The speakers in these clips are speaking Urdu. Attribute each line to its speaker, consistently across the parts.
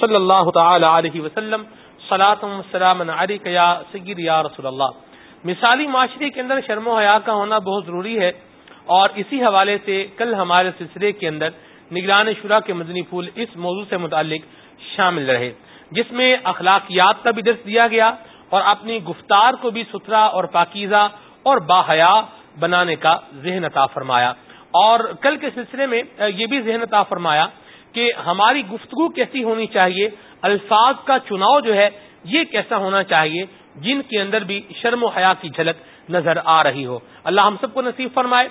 Speaker 1: صلی اللہ تعالی علیہ وسلم وسلام یا سید یا رسول اللہ مثالی معاشرے کے اندر شرم و حیا کا ہونا بہت ضروری ہے اور اسی حوالے سے کل ہمارے سلسلے کے اندر نگران شورا کے مدنی پھول اس موضوع سے متعلق شامل رہے، جس میں اخلاقیات کا بھی درس دیا گیا اور اپنی گفتار کو بھی ستھرا اور پاکیزہ اور باحیا بنانے کا ذہن عطا فرمایا۔ اور کل کے سلسلے میں یہ بھی ذہن عطا فرمایا کہ ہماری گفتگو کیسی ہونی چاہیے، الفاظ کا چناؤ جو ہے، یہ کیسا ہونا چاہیے، جن کے اندر بھی شرم و حیا کی جھلک نظر آ رہی ہو۔ اللہ ہم سب کو نصیب فرمائے۔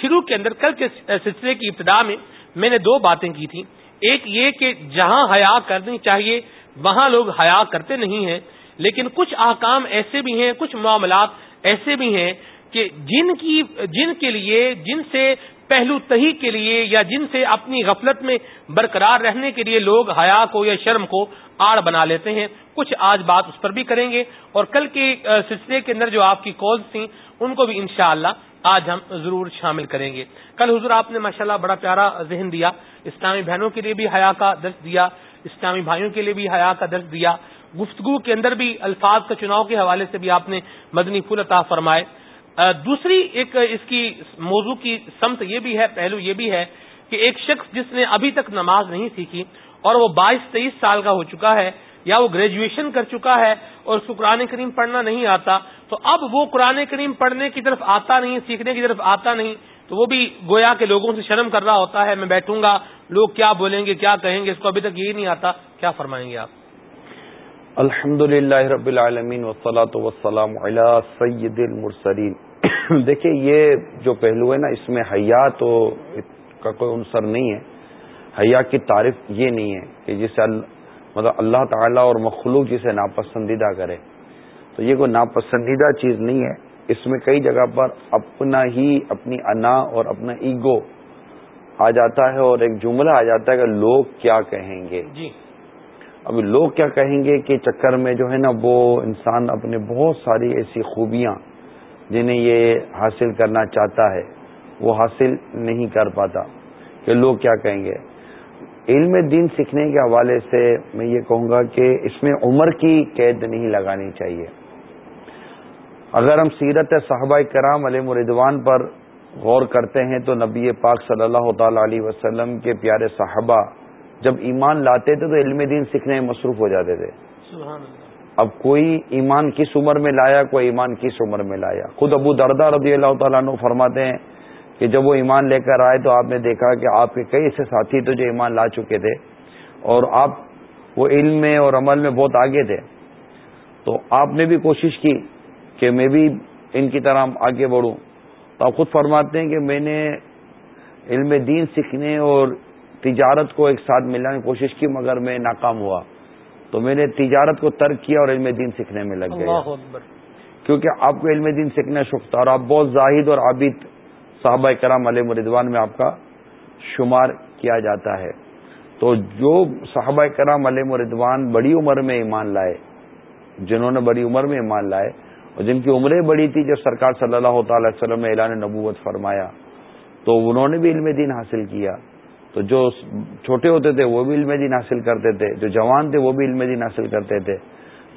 Speaker 1: شروع کے اندر کل کے سلسلے کی ابتدا میں میں نے دو باتیں کی تھیں۔ ایک یہ کہ جہاں حیا کرنی چاہیے، وہاں لوگ حیا کرتے نہیں ہیں۔ لیکن کچھ احکام ایسے بھی ہیں، کچھ معاملات ایسے بھی ہیں کہ جن کی، جن کے لیے، جن سے پہلو تہی کے لیے یا جن سے اپنی غفلت میں برقرار رہنے کے لیے لوگ حیا کو یا شرم کو آڑ بنا لیتے ہیں، کچھ آج بات اس پر بھی کریں گے۔ اور کل کے سلسلے کے اندر جو آپ کی کالز تھیں، ان کو بھی انشاءاللہ آج ہم ضرور شامل کریں گے۔ کل حضور آپ نے ماشاءاللہ بڑا پیارا ذہن دیا، اسلامی بہنوں کے لیے بھی حیا کا درس دیا، اسلامی بھائیوں کے لیے بھی حیا کا درس دیا۔ گفتگو کے اندر بھی الفاظ کا چناؤ کے حوالے سے بھی آپ نے مدنی پھول عطا فرمائے۔ دوسری ایک اس کی موضوع کی سمت یہ بھی ہے، پہلو یہ بھی ہے کہ ایک شخص جس نے ابھی تک نماز نہیں سیکھی اور وہ بائیس تیئیس سال کا ہو چکا ہے یا وہ گریجویشن کر چکا ہے اور اس کو قرآن کریم پڑھنا نہیں آتا، تو اب وہ قرآن کریم پڑھنے کی طرف آتا نہیں، سیکھنے کی طرف آتا نہیں، تو وہ بھی گویا کے لوگوں سے شرم کر رہا ہوتا ہے، میں بیٹھوں گا، لوگ کیا بولیں گے، کیا کہیں گے، اس کو ابھی تک یہی نہیں آتا، کیا فرمائیں گے آپ؟
Speaker 2: الحمد للہ رب العالمین وسلاۃ وسلام سید المرسرین دیکھیے یہ جو پہلو ہے نا، اس میں حیا تو کا کوئی عنصر نہیں ہے۔ حیا کی تعریف یہ نہیں ہے کہ جسے مطلب اللہ تعالیٰ اور مخلوق جسے ناپسندیدہ کرے۔ تو یہ کوئی ناپسندیدہ چیز نہیں ہے۔ اس میں کئی جگہ پر اپنا ہی اپنی انا اور اپنا ایگو آ جاتا ہے اور ایک جملہ آ جاتا ہے کہ لوگ کیا کہیں گے۔ جی۔ اب لوگ کیا کہیں گے کہ چکر میں جو ہے نا وہ انسان اپنے بہت ساری ایسی خوبیاں جنہیں یہ حاصل کرنا چاہتا ہے، وہ حاصل نہیں کر پاتا۔ کہ لوگ کیا کہیں گے؟ علم دین سیکھنے کے حوالے سے میں یہ کہوں گا کہ اس میں عمر کی قید نہیں لگانی چاہیے۔ اگر ہم سیرت صحابہ کرام علیہ مردوان پر غور کرتے ہیں تو نبی پاک صلی اللہ تعالی علیہ وسلم کے پیارے صحابہ جب ایمان لاتے تھے تو علم دین سیکھنے میں مصروف ہو جاتے تھے۔ اب کوئی ایمان کس عمر میں لایا کوئی ایمان کس عمر میں لایا۔ خود ابو دردہ رضی اللہ تعالیٰ عنہ فرماتے ہیں کہ جب وہ ایمان لے کر آئے تو آپ نے دیکھا کہ آپ کے کئی ایسے ساتھی تو جو ایمان لا چکے تھے اور آپ وہ علم میں اور عمل میں بہت آگے تھے۔ تو آپ نے بھی کوشش کی کہ میں بھی ان کی طرح آگے بڑھوں۔ تو آپ خود فرماتے ہیں کہ میں نے علم دین سیکھنے اور تجارت کو ایک ساتھ ملانے کی کوشش کی مگر میں ناکام ہوا۔ تو میں نے تجارت کو ترک کیا اور علم دین سیکھنے میں لگ گیا۔ کیونکہ آپ کو علم دین سیکھنا شوق تھا اور آپ بہت زاہد اور عابد صحابہ کرام علیہ مردوان میں آپ کا شمار کیا جاتا ہے۔ تو جو صحابہ کرام علیہ مردوان بڑی عمر میں ایمان لائے جنہوں نے بڑی عمر میں ایمان لائے اور جن کی عمریں بڑی تھی جب سرکار صلی اللہ تعالی وسلم نے اعلان نبوت فرمایا تو انہوں نے بھی علم دین حاصل کیا۔ تو جو چھوٹے ہوتے تھے وہ بھی علم دین حاصل کرتے تھے جو جوان تھے وہ بھی علم دین حاصل کرتے تھے۔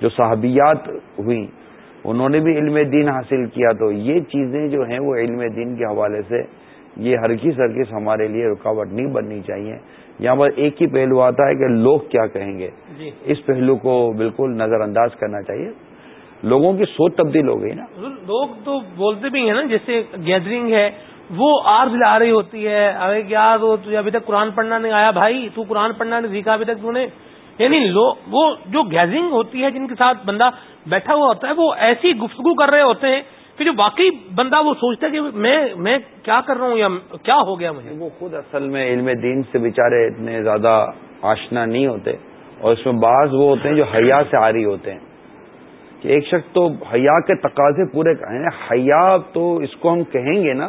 Speaker 2: جو صحابیات ہوئی انہوں نے بھی علم دین حاصل کیا۔ تو یہ چیزیں جو ہیں وہ علم دین کے حوالے سے یہ ہرگز ہرگز ہمارے لیے رکاوٹ نہیں بننی چاہیے۔ یہاں پر ایک ہی پہلو آتا ہے کہ لوگ کیا کہیں گے۔ جی۔ اس پہلو کو بالکل نظر انداز کرنا چاہیے۔ لوگوں کی سوچ تبدیل ہو گئی نا۔
Speaker 1: لوگ تو بولتے بھی ہیں نا جیسے گیدرنگ ہے وہ آرز لا رہی ہوتی ہے، ارے کیا تو ابھی تک قرآن پڑھنا نہیں آیا بھائی؟ تو قرآن پڑھنا نہیں سیکھا ابھی تک تو نے؟ یعنی لو، وہ جو گیزنگ ہوتی ہے جن کے ساتھ بندہ بیٹھا ہوا ہوتا ہے، وہ ایسی گفتگو کر رہے ہوتے ہیں کہ جو واقعی بندہ وہ سوچتا ہے کہ میں میں کیا کر رہا ہوں یا کیا ہو گیا مجھے؟
Speaker 2: وہ خود اصل میں علم دین سے بےچارے اتنے زیادہ آشنا نہیں ہوتے، اور اس میں بعض وہ ہوتے ہیں جو حیا سے آ رہی ہوتے ہیں۔ کہ ایک شخص تو حیا کے تقاضے پورے یعنی حیا تو اس کو ہم کہیں گے نا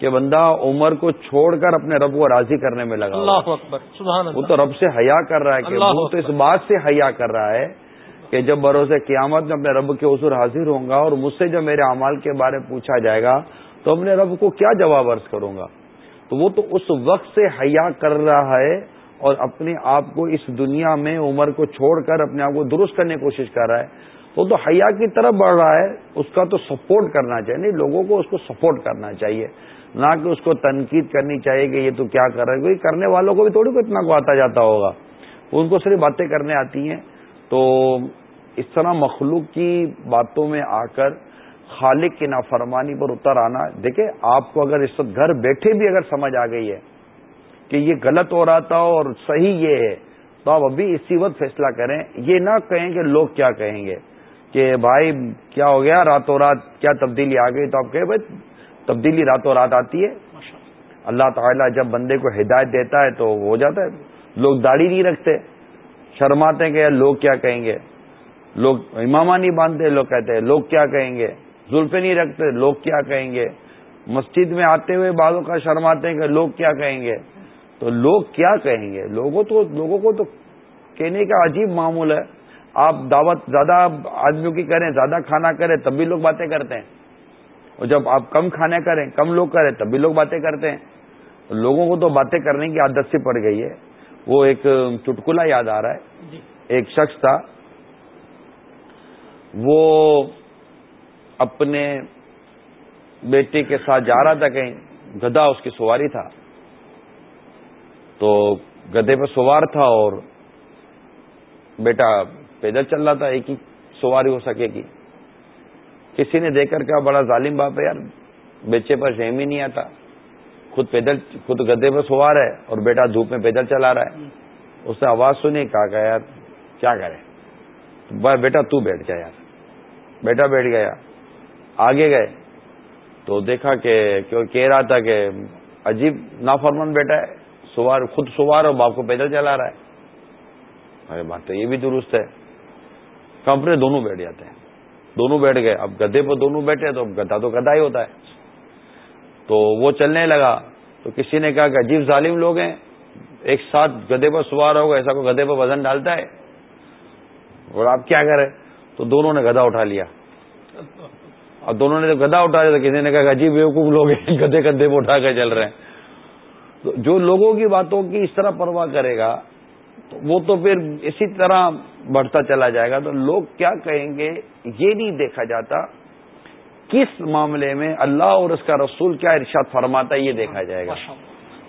Speaker 2: کہ بندہ عمر کو چھوڑ کر اپنے رب کو راضی کرنے میں لگا
Speaker 1: اللہ اکبر سبحان
Speaker 2: وہ تو رب سے حیا کر رہا ہے کہ وہ تو اس بات سے حیا کر رہا ہے کہ جب بروسے قیامت میں اپنے رب کے حضور حاضر ہوں گا اور مجھ سے جب میرے اعمال کے بارے پوچھا جائے گا تو اپنے رب کو کیا جواب عرض کروں گا؟ تو وہ تو اس وقت سے حیا کر رہا ہے اور اپنے آپ کو اس دنیا میں عمر کو چھوڑ کر اپنے آپ کو درست کرنے کی کوشش کر رہا ہے۔ وہ تو حیا کی طرف بڑھ رہا ہے اس کا تو سپورٹ کرنا چاہیے نہیں لوگوں کو اس کو سپورٹ کرنا چاہیے۔ نہ کہ اس کو تنقید کرنی چاہیے کہ یہ تو کیا کر رہا ہے، کوئی کرنے والوں کو بھی تھوڑی کو اتنا کو آتا جاتا ہوگا۔ ان کو صرف باتیں کرنے آتی ہیں۔ تو اس طرح مخلوق کی باتوں میں آ کر خالق کی نافرمانی پر اتر آنا، دیکھیں، آپ کو اگر اس وقت گھر بیٹھے بھی اگر سمجھ آ گئی ہے کہ یہ غلط ہو رہا تھا اور صحیح یہ ہے، تو آپ ابھی اسی وقت فیصلہ کریں۔ یہ نہ کہیں کہ لوگ کیا کہیں گے کہ بھائی کیا ہو گیا؟ راتوں رات کیا تبدیلی آ گئی؟ تو آپ کہیں، بھائی تبدیلی راتوں رات آتی ہے۔ اللہ تعالیٰ جب بندے کو ہدایت دیتا ہے تو ہو جاتا ہے۔ لوگ داڑھی نہیں رکھتے۔ شرماتے ہیں کہ لوگ کیا کہیں گے۔ لوگ امامہ نہیں باندھتے لوگ کہتے ہیں لوگ کیا کہیں گے۔ زلفے نہیں رکھتے لوگ کیا کہیں گے۔ مسجد میں آتے ہوئے بعضوں کا شرماتے ہیں کہ لوگ کیا کہیں گے۔ تو لوگ کیا کہیں گے؟ لوگوں تو لوگوں کو تو کہنے کا عجیب معمول ہے۔ آپ دعوت زیادہ آدمیوں کی کریں زیادہ کھانا کریں تب بھی لوگ باتیں کرتے ہیں۔ اور جب آپ کم کھانے کریں کم لوگ کریں تب بھی لوگ باتیں کرتے ہیں۔ لوگوں کو تو باتیں کرنے کی عادت سے پڑ گئی ہے۔ وہ ایک چٹکلا یاد آ رہا ہے۔ جی۔ ایک شخص تھا۔ وہ اپنے بیٹے کے ساتھ جا رہا تھا کہیں گدا اس کی سواری تھا۔ تو گدے پہ سوار تھا اور بیٹا پیدل چل رہا تھا ایک ہی سواری ہو سکے گی۔ کسی نے دیکھ کر کہا، بڑا ظالم باپ ہے یار، بیچے پر شہم ہی نہیں آتا۔ خود پیدل، خود گدے پہ سوار ہے اور بیٹا دھوپ میں پیدل چلا رہا ہے۔ اس نے آواز سنی، کہا کہ یار، کیا کرے؟ بیٹا تو بیٹھ جا یار۔ بیٹا بیٹھ گیا۔ آگے گئے۔ تو دیکھا کہ کہہ رہا تھا کہ عجیب نافرمن بیٹا ہے۔ سوار، خود سوار اور باپ کو پیدل چلا رہا ہے۔ ارے بات تو یہ بھی درست ہے۔ کمپنی دونوں بیٹھ جاتے ہیں۔ دونوں بیٹھ گئے۔ اب گدے پہ دونوں بیٹھے تو گدا تو گدا ہی ہوتا ہے۔ تو وہ چلنے لگا۔ تو کسی نے کہا کہ عجیب ظالم لوگ ہیں۔ ایک ساتھ گدے پر سوار ہوگا ایسا کوئی گدے پہ وزن ڈالتا ہے؟ اور آپ کیا کریں؟ تو دونوں نے گدا اٹھا لیا۔ اور دونوں نے گدا اٹھا لیا تو کسی نے کہا کہ عجیب بیوقوف لوگ ہیں گدے گدے پہ اٹھا کے چل رہے ہیں۔ جو لوگوں کی باتوں کی اس طرح پرواہ کرے گا وہ تو پھر اسی طرح بڑھتا چلا جائے گا۔ تو لوگ کیا کہیں گے؟ یہ نہیں دیکھا جاتا کس معاملے میں اللہ اور اس کا رسول کیا ارشاد فرماتا ہے یہ دیکھا جائے گا۔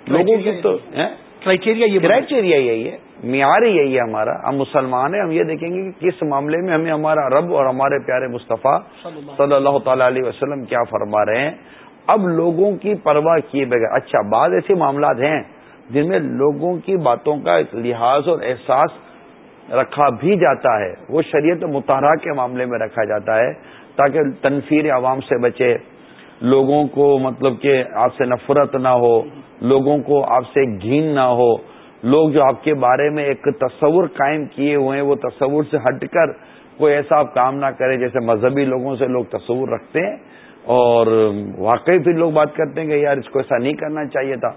Speaker 2: لوگوں کی تو کرائٹیریا کرائٹیریا یہی ہے۔ معیار یہی ہے ہمارا۔ ہم مسلمان ہیں ہم یہ دیکھیں گے کہ کس معاملے میں ہمیں ہمارا رب اور ہمارے پیارے مصطفیٰ صلی اللہ تعالی علیہ وسلم کیا فرما رہے ہیں۔ اب لوگوں کی پرواہ کیے بغیر اچھا بعض ایسے معاملات ہیں جن میں لوگوں کی باتوں کا ایک لحاظ اور احساس رکھا بھی جاتا ہے، وہ شریعت مطالعہ کے معاملے میں رکھا جاتا ہے تاکہ تنفیر عوام سے بچے، لوگوں کو مطلب کہ آپ سے نفرت نہ ہو، لوگوں کو آپ سے گھین نہ ہو۔ لوگ جو آپ کے بارے میں ایک تصور قائم کیے ہوئے ہیں، وہ تصور سے ہٹ کر کوئی ایسا آپ کام نہ کرے جیسے مذہبی لوگوں سے لوگ تصور رکھتے ہیں۔ اور واقعی پھر لوگ بات کرتے ہیں کہ یار اس کو ایسا نہیں کرنا چاہیے تھا۔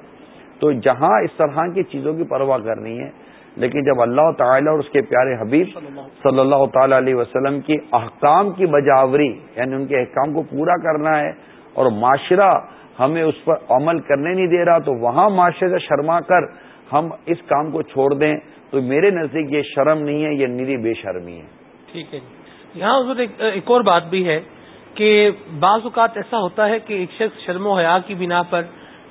Speaker 2: تو جہاں اس طرح کی چیزوں کی پرواہ کرنی ہے، لیکن جب اللہ تعالی اور اس کے پیارے حبیب صلی اللہ تعالی علیہ وسلم کی احکام کی بجاوری یعنی ان کے احکام کو پورا کرنا ہے اور معاشرہ ہمیں اس پر عمل کرنے نہیں دے رہا، تو وہاں معاشرے سے شرما کر ہم اس کام کو چھوڑ دیں، تو میرے نزدیک یہ شرم نہیں ہے، یہ میری بے شرمی ہے۔
Speaker 1: ٹھیک ہے جی۔ یہاں حضور ایک اور بات بھی ہے کہ بعض اوقات ایسا ہوتا ہے کہ ایک شخص شرم و حیا کی بنا پر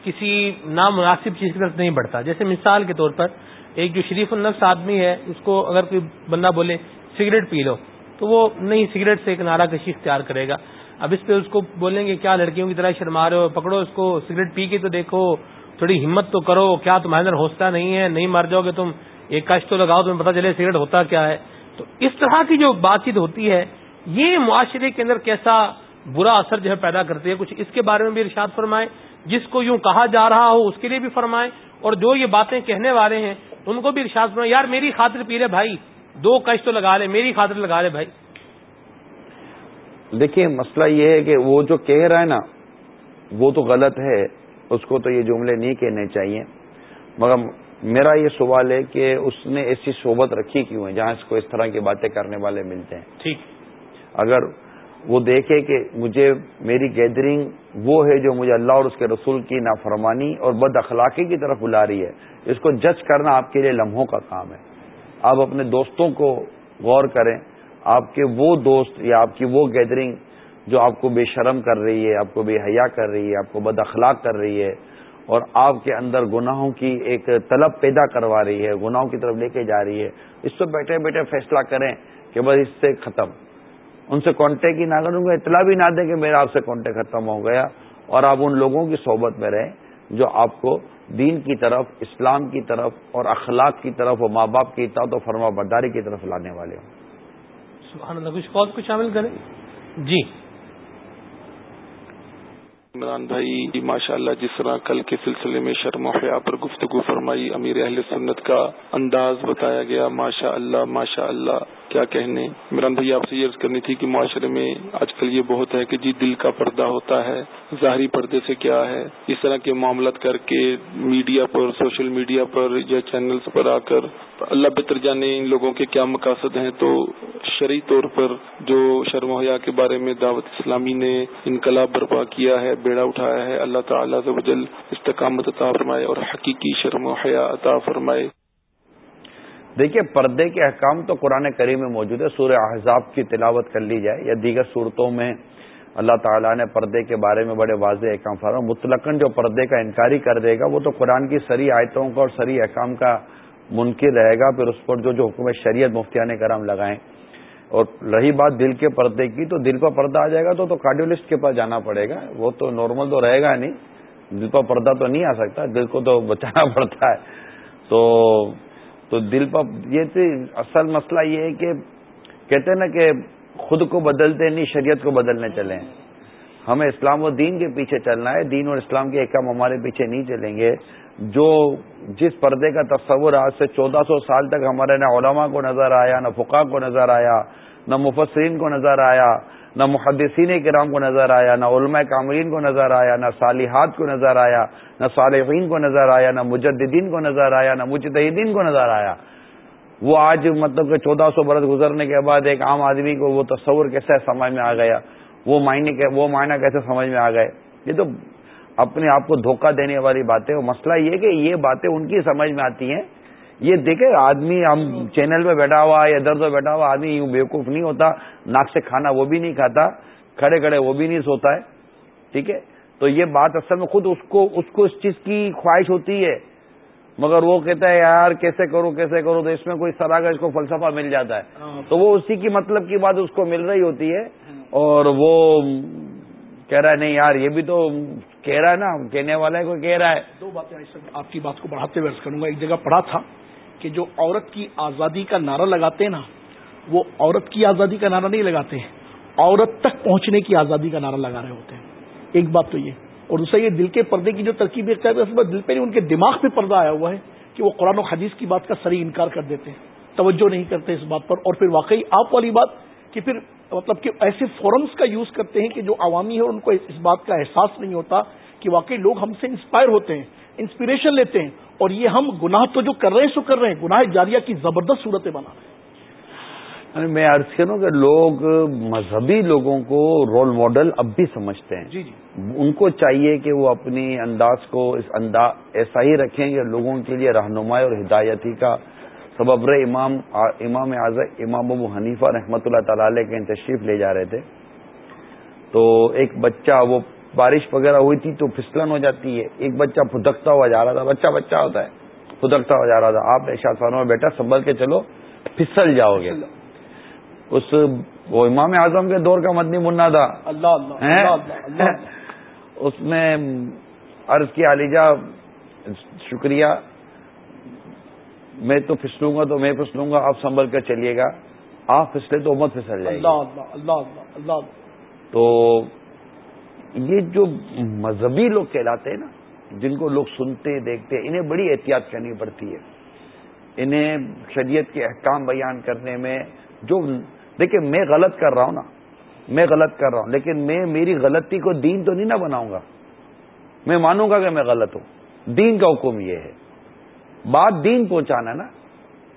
Speaker 1: کسی نامناسب چیز کی طرف نہیں بڑھتا۔ جیسے مثال کے طور پر ایک جو شریف النفس آدمی ہے، اس کو اگر کوئی بندہ بولے سگریٹ پی لو، تو وہ نہیں سگریٹ سے ایک نعرہ کشی اختیار کرے گا۔ اب اس پہ اس کو بولیں گے، کیا لڑکیوں کی طرح شرما رہے ہو؟ پکڑو اس کو، سگریٹ پی کے تو دیکھو، تھوڑی ہمت تو کرو، کیا تمہارے اندر حوصلہ نہیں ہے، نہیں مر جاؤ گے تم، ایک کش تو لگاؤ، تمہیں پتا چلے سگریٹ ہوتا کیا ہے۔ تو اس طرح کی جو بات چیت ہوتی ہے، یہ معاشرے کے اندر کیسا برا اثر جو ہے پیدا کرتی ہے، کچھ اس کے بارے میں بھی ارشاد فرمائیں۔ جس کو یوں کہا جا رہا ہو اس کے لیے بھی فرمائیں اور جو یہ باتیں کہنے والے ہیں ان کو بھی ارشاد فرمائیں یار میری خاطر پی لے بھائی دو کش تو لگا لے میری خاطر لگا لے بھائی۔
Speaker 2: دیکھیے مسئلہ یہ ہے کہ وہ جو کہہ رہا ہے نا وہ تو غلط ہے اس کو تو یہ جملے نہیں کہنے چاہیے۔ مگر میرا یہ سوال ہے کہ اس نے ایسی صحبت رکھی کیوں ہے جہاں اس کو اس طرح کی باتیں کرنے والے ملتے ہیں؟
Speaker 1: ٹھیک۔
Speaker 2: اگر وہ دیکھے کہ مجھے میری گیدرنگ وہ ہے جو مجھے اللہ اور اس کے رسول کی نافرمانی اور بد اخلاقی کی طرف بلا رہی ہے۔ اس کو جج کرنا آپ کے لیے لمحوں کا کام ہے۔ آپ اپنے دوستوں کو غور کریں۔ آپ کے وہ دوست یا آپ کی وہ گیدرنگ جو آپ کو بے شرم کر رہی ہے، آپ کو بے حیا کر رہی ہے، آپ کو بد اخلاق کر رہی ہے اور آپ کے اندر گناہوں کی ایک طلب پیدا کروا رہی ہے، گناہوں کی طرف لے کے جا رہی ہے۔ اس سے بیٹھے بیٹھے فیصلہ کریں کہ بس اس سے ختم۔ ان سے کانٹیکٹ ہی نہ کروں گا اطلاع بھی نہ دیں کہ میرا آپ سے کانٹیکٹ ختم ہو گیا۔ اور آپ ان لوگوں کی صحبت میں رہیں جو آپ کو دین کی طرف اسلام کی طرف اور اخلاق کی طرف اور ماں باپ کی اطاعت و فرما برداری کی طرف لانے والے ہوں۔
Speaker 1: سبحان اللہ کچھ اور کو شامل کریں؟ جی۔
Speaker 3: عمران بھائی ماشاء اللہ جس طرح کل کے سلسلے میں شرم و حیا پر گفتگو فرمائی امیر اہل سنت کا انداز بتایا گیا۔ ماشاء اللہ ماشاء اللہ کیا کہنے؟ عمران بھائی، آپ سے یہ عرض کرنی تھی کہ معاشرے میں آج کل یہ بہت ہے کہ جی دل کا پردہ ہوتا ہے، ظاہری پردے سے کیا ہے؟ اس طرح کے معاملات کر کے میڈیا پر، سوشل میڈیا پر یا چینلز پر آ کر اللہ بہتر جانے ان لوگوں کے کیا مقاصد ہیں؟ تو شرعی طور پر جو شرم حیا کے بارے میں دعوت اسلامی نے انقلاب برپا کیا ہے، بیڑا اٹھایا ہے، اللہ تعالیٰ استقامت عطا فرمائے اور حقیقی شرم و حیا عطا فرمائے۔
Speaker 2: دیکھیے پردے کے احکام تو قرآن کریم میں موجود ہے سورہ احزاب کی تلاوت کر لی جائے یا دیگر صورتوں میں اللہ تعالیٰ نے پردے کے بارے میں بڑے واضح احکام فرما مطلقاً جو پردے کا انکاری کر دے گا، وہ تو قرآن کی سری آیتوں کا اور سری احکام کا منکر رہے گا، پھر اس پر جو جو حکومت شریعت مفتیان کرام لگائیں۔ اور رہی بات دل کے پردے کی، تو دل پر پردہ آ جائے گا تو تو کارڈیولسٹ کے پاس جانا پڑے گا۔ وہ تو نارمل تو رہے گا نہیں۔ دل پر پردہ تو نہیں آ سکتا، دل کو تو بچانا پڑتا ہے۔ تو تو دل پر یہ اصل مسئلہ یہ ہے کہ کہتے ہیں نا کہ خود کو بدلتے نہیں، شریعت کو بدلنے چلیں ہمیں اسلام و دین کے پیچھے چلنا ہے، دین اور اسلام کے کام ہمارے پیچھے نہیں چلیں گے۔ جو جس پردے کا تصور آج سے چودہ سو سال تک ہمارے نہ علماء کو نظر آیا، نہ فقا کو نظر آیا، نہ مفسرین کو نظر آیا نہ محدثین کرام کو نظر آیا، نہ علماء کامرین کو نظر آیا، نہ صالحات کو نظر آیا، نہ صالحین کو نظر آیا، نہ مجددین کو نظر آیا، نہ مجتہدین کو نظر آیا۔ وہ آج مطلب کہ چودہ سو برس گزرنے کے بعد ایک عام آدمی کو وہ تصور کیسے سمجھ میں آ گیا؟ وہ معنی وہ معنی کیسے سمجھ میں آ گئے؟ یہ تو اپنے آپ کو دھوکہ دینے والی باتیں مسئلہ یہ کہ یہ باتیں ان کی سمجھ میں آتی ہیں۔ یہ دیکھے آدمی ہم چینل پہ بیٹھا ہوا یا درد پہ بیٹھا ہوا آدمی یوں بیوقوف نہیں ہوتا ناک سے کھانا وہ بھی نہیں کھاتا کھڑے کھڑے وہ بھی نہیں سوتا ہے ٹھیک ہے؟ تو یہ بات اصل میں خود اس کو اس کو اس چیز کی خواہش ہوتی ہے مگر وہ کہتا ہے یار کیسے کرو کیسے کرو تو اس میں کوئی سرا کا اس کو فلسفہ مل جاتا ہے۔ ہاں۔ تو وہ اسی کی مطلب کی بات اس کو مل رہی ہوتی ہے اور وہ کہہ رہا ہے نہیں یار یہ بھی تو کہہ رہا ہے نا کہنے والا ہے کوئی کہہ رہا ہے۔
Speaker 4: دو باتیں آپ کی بات کو بڑھاتے ہوئے کروں گا۔ ایک جگہ پڑھا تھا کہ جو عورت کی آزادی کا نعرہ لگاتے ہیں نا، وہ عورت کی آزادی کا نعرہ نہیں لگاتے ہیں، عورت تک پہنچنے کی آزادی کا نعرہ لگا رہے ہوتے ہیں۔ ایک بات تو یہ، اور دوسرا یہ، دل کے پردے کی جو ترکیب دیکھتا ہے، اس دل پہ نہیں، ان کے دماغ پہ پردہ آیا ہوا ہے کہ وہ قرآن و حدیث کی بات کا سری انکار کر دیتے ہیں۔ توجہ نہیں کرتے اس بات پر۔ اور پھر واقعی آپ والی بات کہ پھر مطلب کہ ایسے فورمز کا یوز کرتے ہیں کہ جو عوامی ہے ان کو اس بات کا احساس نہیں ہوتا کہ واقعی لوگ ہم سے انسپائر ہوتے ہیں۔ انسپریشن لیتے ہیں اور یہ ہم گناہ تو جو کر رہے ہیں سو کر رہے ہیں۔ گناہ جاریہ کی زبردست صورتیں بنا رہے ہیں
Speaker 2: میں عرض کروں کہ لوگ مذہبی لوگوں کو رول ماڈل اب بھی سمجھتے ہیں۔
Speaker 4: جی جی۔
Speaker 2: ان کو چاہیے کہ وہ اپنی انداز کو اس انداز ایسا ہی رکھیں کہ لوگوں کے لیے رہنمائی اور ہدایتی کا سبب رہے۔ امام امام اعظم امام ابو حنیفہ رحمۃ اللہ تعالی کے تشریف لے جا رہے تھے۔ تو ایک بچہ وہ بارش وغیرہ ہوئی تھی تو پھسلن ہو جاتی ہے۔ ایک بچہ پھدکتا ہوا جا رہا تھا۔ بچہ بچہ ہوتا ہے۔ پھدکتا ہوا جا رہا تھا۔ آپ ایشا میں بیٹا سنبھل کے چلو پھسل جاؤ گے۔ اس وہ امام اعظم کے دور کا مدنی منا تھا۔
Speaker 4: اللہ
Speaker 2: اس نے عرض کی علیجا شکریہ۔ میں تو پھسلوں گا تو میں پھسلوں گا آپ سنبھل کر چلیے گا۔ آپ پھسلے تو امت پھسل جائے
Speaker 4: گا
Speaker 2: تو یہ جو مذہبی لوگ کہلاتے ہیں نا، جن کو لوگ سنتے، دیکھتے، انہیں بڑی احتیاط کرنی پڑتی ہے۔ انہیں شریعت کے احکام بیان کرنے میں جو، دیکھیں، میں غلط کر رہا ہوں نا، میں غلط کر رہا ہوں، لیکن میں میری غلطی کو دین تو نہیں نہ بناؤں گا۔ میں مانوں گا کہ میں غلط ہوں۔ دین کا حکم یہ ہے۔ بات دین پہنچانا ہے نا،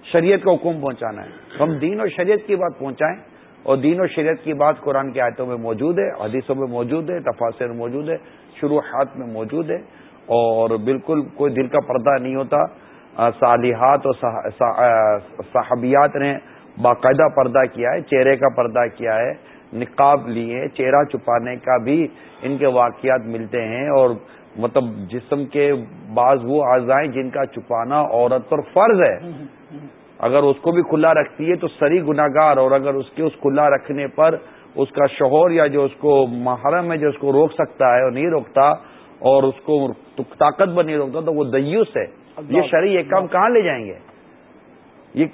Speaker 2: شریعت کا حکم پہنچانا ہے۔ ہم دین اور شریعت کی بات پہنچائیں اور دین و شریعت کی بات قرآن کی آیتوں میں موجود ہے، حدیثوں میں موجود ہے تفاصر موجود ہے، شروحات میں موجود ہے، اور بالکل کوئی دل کا پردہ نہیں ہوتا۔ صالحات اور صحابیات نے باقاعدہ پردہ کیا ہے، چہرے کا پردہ کیا ہے، نقاب لیے، چہرہ چھپانے کا بھی ان کے واقعات ملتے ہیں۔ اور مطلب جسم کے بعض وہ اعضائیں جن کا چھپانا عورت پر فرض ہے۔ اگر اس کو بھی کھلا رکھتی ہے تو سری گناگار اور اگر اس کے اس کھلا رکھنے پر اس کا شوہر یا جو اس کو محرم ہے جو اس کو روک سکتا ہے اور نہیں روکتا اور اس کو طاقت پر نہیں روکتا تو وہ دیوس ہے۔ یہ شرعی یہ کام کہاں لے جائیں گے؟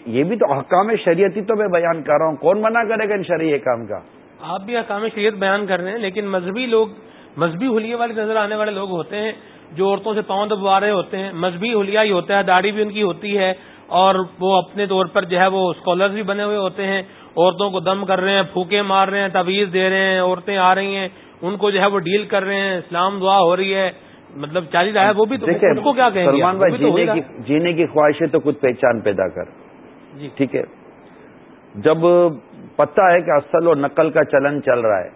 Speaker 2: یہ بھی تو حکام شریعتی تو میں بیان کر رہا ہوں۔ کون منع کرے گا ان شرعی کام کا؟
Speaker 1: آپ بھی حکام شریعت بیان کر رہے ہیں لیکن مذہبی لوگ مذہبی حلیے والے نظر آنے والے لوگ ہوتے ہیں جو عورتوں سے پاؤں دبوا رہے ہوتے ہیں۔ مذہبی حلیہ ہی ہوتا ہے داڑھی بھی ان کی ہوتی ہے اور وہ اپنے طور پر جو ہے وہ اسکالر بھی بنے ہوئے ہوتے ہیں عورتوں کو دم کر رہے ہیں پھوکے مار رہے ہیں تعویذ دے رہے ہیں عورتیں آ رہی ہیں ان کو جو ہے وہ ڈیل کر رہے ہیں اسلام دعا ہو رہی ہے مطلب چالی رہا ہے وہ بھی ان کو کیا کہیں
Speaker 2: سلمان بھائی جینے کی خواہش ہے تو کچھ پہچان پیدا کر۔ جی۔ ٹھیک ہے۔ جب پتہ ہے کہ اصل اور نقل کا چلن چل رہا ہے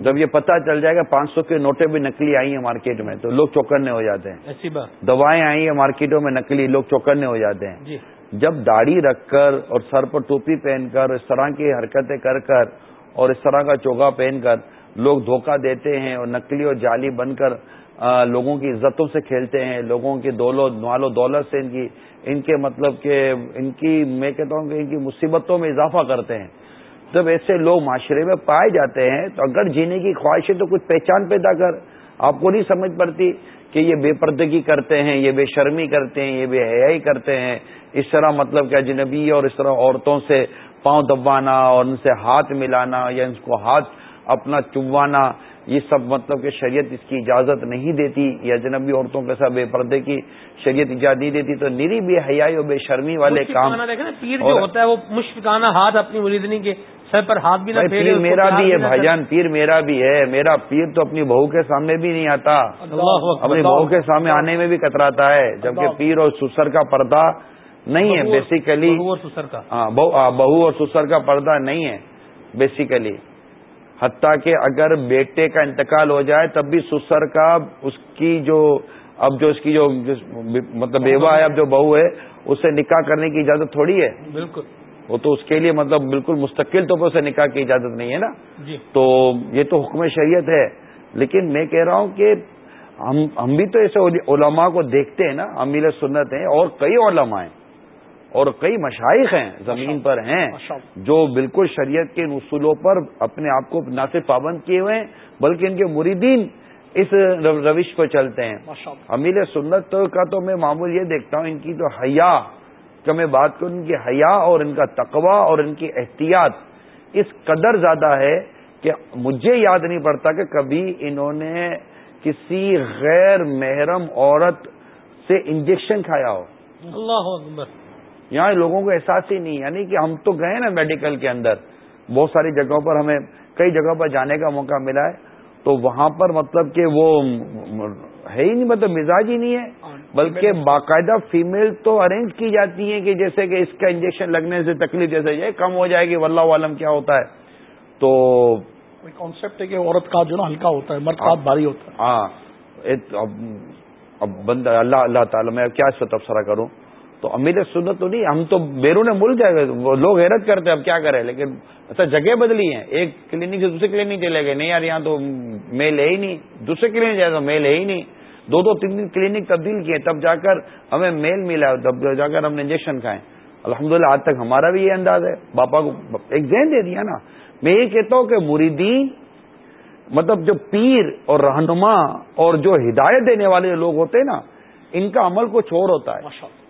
Speaker 2: جب یہ پتہ چل جائے گا پانچ سو کے نوٹیں بھی نکلی آئی ہیں مارکیٹ میں تو لوگ چوکرنے ہو جاتے ہیں۔
Speaker 1: ایسی بات۔
Speaker 2: دوائیں آئی ہیں مارکیٹوں میں نکلی لوگ چوکرنے ہو جاتے ہیں۔ جی۔ جب داڑھی رکھ کر اور سر پر ٹوپی پہن کر اس طرح کی حرکتیں کر کر اور اس طرح کا چوگا پہن کر لوگ دھوکہ دیتے ہیں اور نکلی اور جالی بن کر لوگوں کی عزتوں سے کھیلتے ہیں لوگوں کی نوال و دولت سے ان کی ان کے مطلب کہ ان کی میں کہتا ہوں کہ ان کی مصیبتوں میں اضافہ کرتے ہیں۔ جب ایسے لوگ معاشرے میں پائے جاتے ہیں تو اگر جینے کی خواہش ہے تو کچھ پہچان پیدا کر آپ کو نہیں سمجھ پڑتی کہ یہ بے پردگی کرتے ہیں یہ بے شرمی کرتے ہیں یہ بے حیائی کرتے ہیں۔ اس طرح مطلب کہ اجنبی اور اس طرح عورتوں سے پاؤں دبانا اور ان سے ہاتھ ملانا یا ان کو ہاتھ اپنا چبوانا یہ سب مطلب کہ شریعت اس کی اجازت نہیں دیتی۔ یا جنبی عورتوں کے ساتھ بے پردے کی شریعت اجازت نہیں دیتی تو نری بے حیائی اور بے شرمی والے کام
Speaker 1: پیر جو ہوتا ہے وہ مشفقانہ ہاتھ اپنی مریدنی کے سر پر ہاتھ بھی
Speaker 2: پیر میرا بھی ہے بھائی جان پیر میرا بھی ہے۔ میرا پیر تو اپنی بہو کے سامنے بھی نہیں آتا۔ اپنی بہو کے سامنے آنے میں بھی کتراتا ہے جبکہ پیر اور سسر کا پردہ نہیں ہے بیسیکلی ہاں بہو اور سسر کا پردہ نہیں ہے بیسیکلی حتیٰ کہ اگر بیٹے کا انتقال ہو جائے تب بھی سسر کا اس کی جو اب جو اس کی جو مطلب بیوہ ہے اب جو بہو ہے اسے نکاح کرنے کی اجازت تھوڑی ہے۔
Speaker 1: بالکل۔
Speaker 2: وہ تو اس کے لیے مطلب بالکل مستقل طور پر اسے نکاح کی اجازت نہیں ہے نا؟ جی۔ تو یہ تو حکم شریعت ہے۔ لیکن میں کہہ رہا ہوں کہ ہم ہم بھی تو ایسے علماء کو دیکھتے ہیں نا امیل سنت ہیں اور کئی علماء ہیں اور کئی مشائق ہیں زمین پر ہیں جو بالکل شریعت کے اصولوں پر اپنے آپ کو نہ صرف پابند کیے ہوئے ہیں بلکہ ان کے مریدین اس روش پہ چلتے ہیں۔ امیل سنت کا تو میں معمول یہ دیکھتا ہوں ان کی جو حیا کا میں بات کروں ان کی حیا اور ان کا تقوا اور ان کی احتیاط اس قدر زیادہ ہے کہ مجھے یاد نہیں پڑتا کہ کبھی انہوں نے کسی غیر محرم عورت سے انجیکشن کھایا ہو۔
Speaker 1: اللہ اکبر۔
Speaker 2: یہاں لوگوں کو احساس ہی نہیں یعنی کہ ہم تو گئے نا میڈیکل کے اندر بہت ساری جگہوں پر ہمیں کئی جگہوں پر جانے کا موقع ملا ہے تو وہاں پر مطلب کہ وہ ہے ہی نہیں مطلب مزاج ہی نہیں ہے ہاں، بلکہ باقاعدہ فیمیل تو ارینج کی جاتی ہیں کہ جیسے کہ اس کا انجیکشن لگنے سے تکلیف جیسے یہ کم ہو جائے گی واللہ عالم کیا ہوتا ہے۔ تو
Speaker 4: کانسیپٹ ہے کہ عورت کا جو نا ہلکا ہوتا ہے مرد کا بھاری ہوتا ہے۔
Speaker 2: ہاں اب بندہ اللہ اللہ تعالیٰ میں کیا اس سے تبصرہ کروں؟ تو امیر سنت تو نہیں ہم تو بیرون ملک گا لوگ حیرت کرتے اب کیا کریں؟ لیکن اچھا جگہ بدلی ہیں ایک کلینک سے دوسرے کلینک چلے گئے نہیں یار یہاں تو میل ہے ہی نہیں دوسرے کلینک جائے تو میل ہے ہی نہیں۔ دو دو تین دن کلینک تبدیل کیے تب جا کر ہمیں میل ملا تب جا کر ہم نے انجیکشن کھائے۔ الحمد للہ آج تک ہمارا بھی یہ انداز ہے۔ باپا کو ایک ذہن دے دیا نا۔ میں یہ کہتا ہوں کہ مریدین مطلب جو پیر اور رہنما اور جو ہدایت دینے والے لوگ ہوتے ہیں نا ان کا عمل کچھ اور ہوتا ہے۔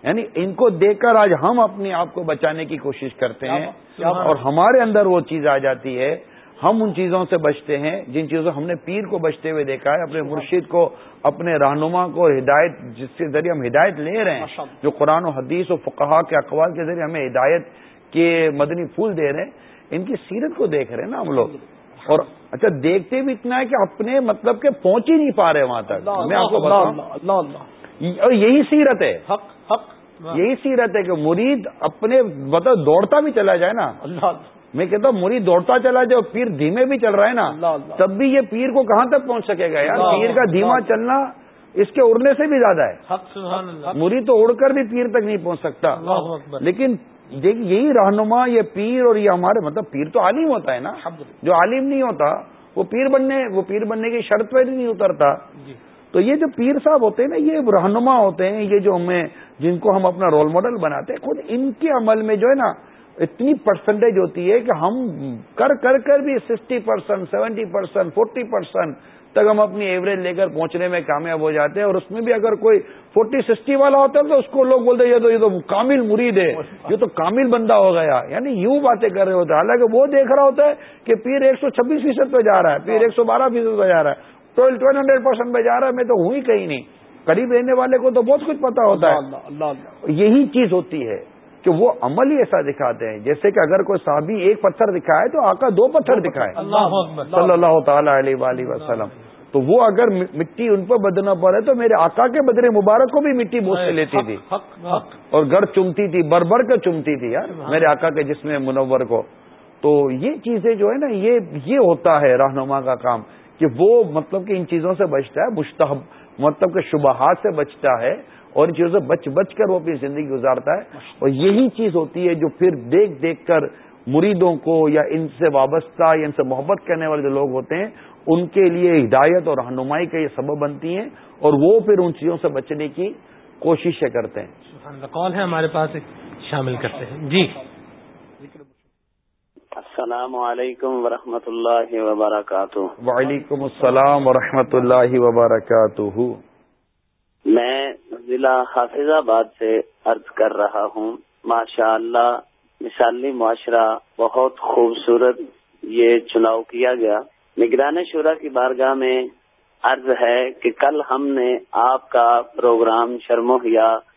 Speaker 2: یعنی ان کو دیکھ کر آج ہم اپنے آپ کو بچانے کی کوشش کرتے ہیں اور ہمارے اندر وہ چیز آ جاتی ہے ہم ان چیزوں سے بچتے ہیں جن چیزوں ہم نے پیر کو بچتے ہوئے دیکھا ہے اپنے مرشید کو اپنے رہنما کو ہدایت جس کے ذریعے ہم ہدایت لے رہے ہیں جو قرآن و حدیث و فقہا کے اقوال کے ذریعے ہمیں ہدایت کے مدنی پھول دے رہے ہیں۔ ان کی سیرت کو دیکھ رہے ہیں نا ہم لوگ۔ اور اچھا دیکھتے بھی اتنا ہے کہ اپنے مطلب کہ پہنچ ہی نہیں پا رہے وہاں تک۔ میں آپ کو بتاؤں۔ اور یہی سیرت ہے۔
Speaker 4: حق حق۔
Speaker 2: یہی سیرت ہے کہ مرید اپنے مطلب دوڑتا بھی چلا جائے نا۔
Speaker 4: اللہ۔
Speaker 2: میں کہتا ہوں مری دوڑتا چلا جاؤ پیر دھیمے بھی چل رہا ہے نا تب بھی یہ پیر کو کہاں تک پہنچ سکے گا یار؟ پیر کا دھیما چلنا اس کے اڑنے سے بھی زیادہ ہے۔ مری تو اڑ کر بھی پیر تک نہیں پہنچ سکتا۔ لیکن یہی رہنما یہ پیر اور یہ ہمارے مطلب پیر تو عالم ہوتا ہے نا۔ جو عالم نہیں ہوتا وہ پیر بننے وہ پیر بننے کی شرط پہ نہیں اترتا۔ جی۔ تو یہ جو پیر صاحب ہوتے ہیں نا یہ رہنما ہوتے ہیں یہ جو ہمیں جن کو ہم اپنا رول ماڈل بناتے ہیں خود ان کے عمل میں جو ہے نا اتنی پرسنٹیج ہوتی ہے کہ ہم کر کر کر بھی sixty percent seventy percent forty percent تک ہم اپنی ایوریج لے کر پہنچنے میں کامیاب ہو جاتے ہیں اور اس میں بھی اگر کوئی فورٹی سکسٹی والا ہوتا ہے تو اس کو لوگ بولتے ہیں یہ تو یہ تو کامل مرید ہے یہ تو کامل بندہ ہو گیا۔ یعنی یوں باتیں کر رہے ہوتے ہیں۔ حالانکہ وہ دیکھ رہا ہوتا ہے کہ پیر ایک سو چھبیس فیصد پہ جا رہا ہے پیر ایک سو بارہ فیصد پہ جا رہا ہے۔ ٹویلو ٹویل ہنڈریڈ پرسینٹ پہ جا رہا ہے میں تو ہوں ہی کہیں نہیں۔ قریب رہنے والے کو تو بہت کچھ پتا ہوتا ہے۔ یہی چیز ہوتی ہے۔ کہ وہ عمل ہی ایسا دکھاتے ہیں جیسے کہ اگر کوئی صحابی ایک پتھر دکھائے تو آقا دو پتھر دکھائے۔ صلی اللہ تعالی علیہ وسلم۔ تو وہ اگر مٹی ان پر بدنا پڑے تو میرے آقا کے بدرے مبارک کو بھی مٹی بوجھ سے لیتی تھی۔ اور گھر چمتی تھی بر بر کے چمتی تھی یار میرے آقا کے جسم منور کو۔ تو یہ چیزیں جو ہے نا یہ یہ ہوتا ہے رہنما کا کام کہ وہ مطلب کہ ان چیزوں سے بچتا ہے مشتحب مطلب کہ شبہات سے بچتا ہے۔ اور ان چیزوں سے بچ بچ کر وہ اپنی زندگی گزارتا ہے۔ اور یہی چیز ہوتی ہے جو پھر دیکھ دیکھ کر مریدوں کو یا ان سے وابستہ یا ان سے محبت کرنے والے جو لوگ ہوتے ہیں ان کے لیے ہدایت اور رہنمائی کا یہ سبب بنتی ہیں۔ اور وہ پھر ان چیزوں سے بچنے کی کوششیں کرتے ہیں۔
Speaker 1: کال ہے ہمارے پاس شامل کرتے ہیں؟ جی۔
Speaker 5: السلام علیکم ورحمۃ اللہ وبرکاتہ۔
Speaker 2: وعلیکم السلام ورحمۃ اللہ وبرکاتہ۔
Speaker 5: میں ضلع حافظ آباد سے عرض کر رہا ہوں ماشاء اللہ مثالی معاشرہ بہت خوبصورت یہ چناؤ کیا گیا۔ نگران شورا کی بارگاہ میں عرض ہے کہ کل ہم نے آپ کا پروگرام شرم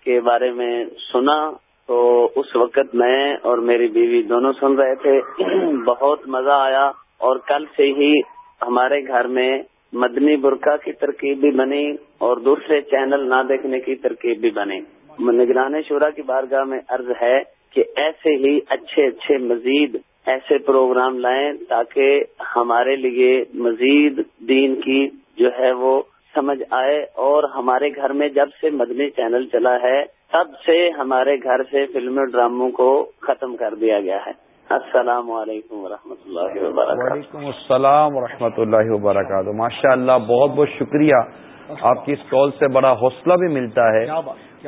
Speaker 5: کے بارے میں سنا۔ تو اس وقت میں اور میری بیوی دونوں سن رہے تھے۔ بہت مزہ آیا اور کل سے ہی ہمارے گھر میں مدنی برقع کی ترکیب بھی بنی اور دوسرے چینل نہ دیکھنے کی ترکیب بھی بنی۔ نگران شورا کی بارگاہ میں عرض ہے کہ ایسے ہی اچھے اچھے مزید ایسے پروگرام لائیں تاکہ ہمارے لیے مزید دین کی جو ہے وہ سمجھ آئے اور ہمارے گھر میں جب سے مدنی چینل چلا ہے تب سے ہمارے گھر سے فلم ڈراموں کو ختم کر دیا گیا ہے۔ السلام علیکم و اللہ وبرکاتہ۔
Speaker 2: وعلیکم السلام و اللہ وبرکاتہ۔ ماشاء اللہ بہت بہت شکریہ۔ آپ کی اس کال سے بڑا حوصلہ بھی ملتا ہے۔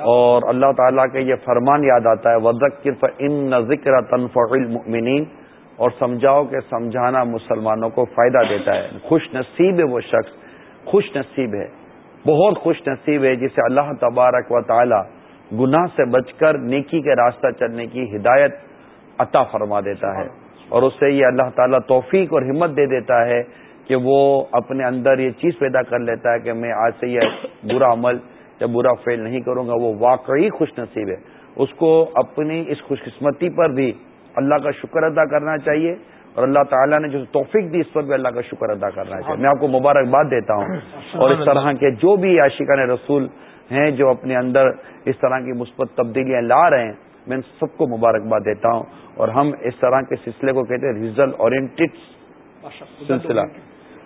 Speaker 2: اور اللہ تعالیٰ کے یہ فرمان یاد آتا ہے وزق ان ذکر تنفع المؤمنین اور سمجھاؤ کہ سمجھانا مسلمانوں کو فائدہ دیتا ہے۔ خوش نصیب ہے وہ شخص خوش نصیب ہے۔ بہت خوش نصیب ہے جسے اللہ تبارک و تعالی گناہ سے بچ کر نیکی کے راستہ چلنے کی ہدایت عطا فرما دیتا ہے اور اسے یہ اللہ تعالیٰ توفیق اور ہمت دے دیتا ہے کہ وہ اپنے اندر یہ چیز پیدا کر لیتا ہے کہ میں آج سے یہ برا عمل یا برا فیل نہیں کروں گا، وہ واقعی خوش نصیب ہے۔ اس کو اپنی اس خوش قسمتی پر بھی اللہ کا شکر ادا کرنا چاہیے اور اللہ تعالیٰ نے جو توفیق دی اس پر بھی اللہ کا شکر ادا کرنا چاہیے۔ میں آپ کو مبارکباد دیتا ہوں اور اس طرح کے جو بھی عاشقان رسول ہیں جو اپنے اندر اس طرح کی مثبت تبدیلیاں لا رہے ہیں میں سب کو مبارکباد دیتا ہوں۔ اور ہم اس طرح کے سلسلے کو کہتے ہیں ریزلٹ اورینٹڈ سلسلہ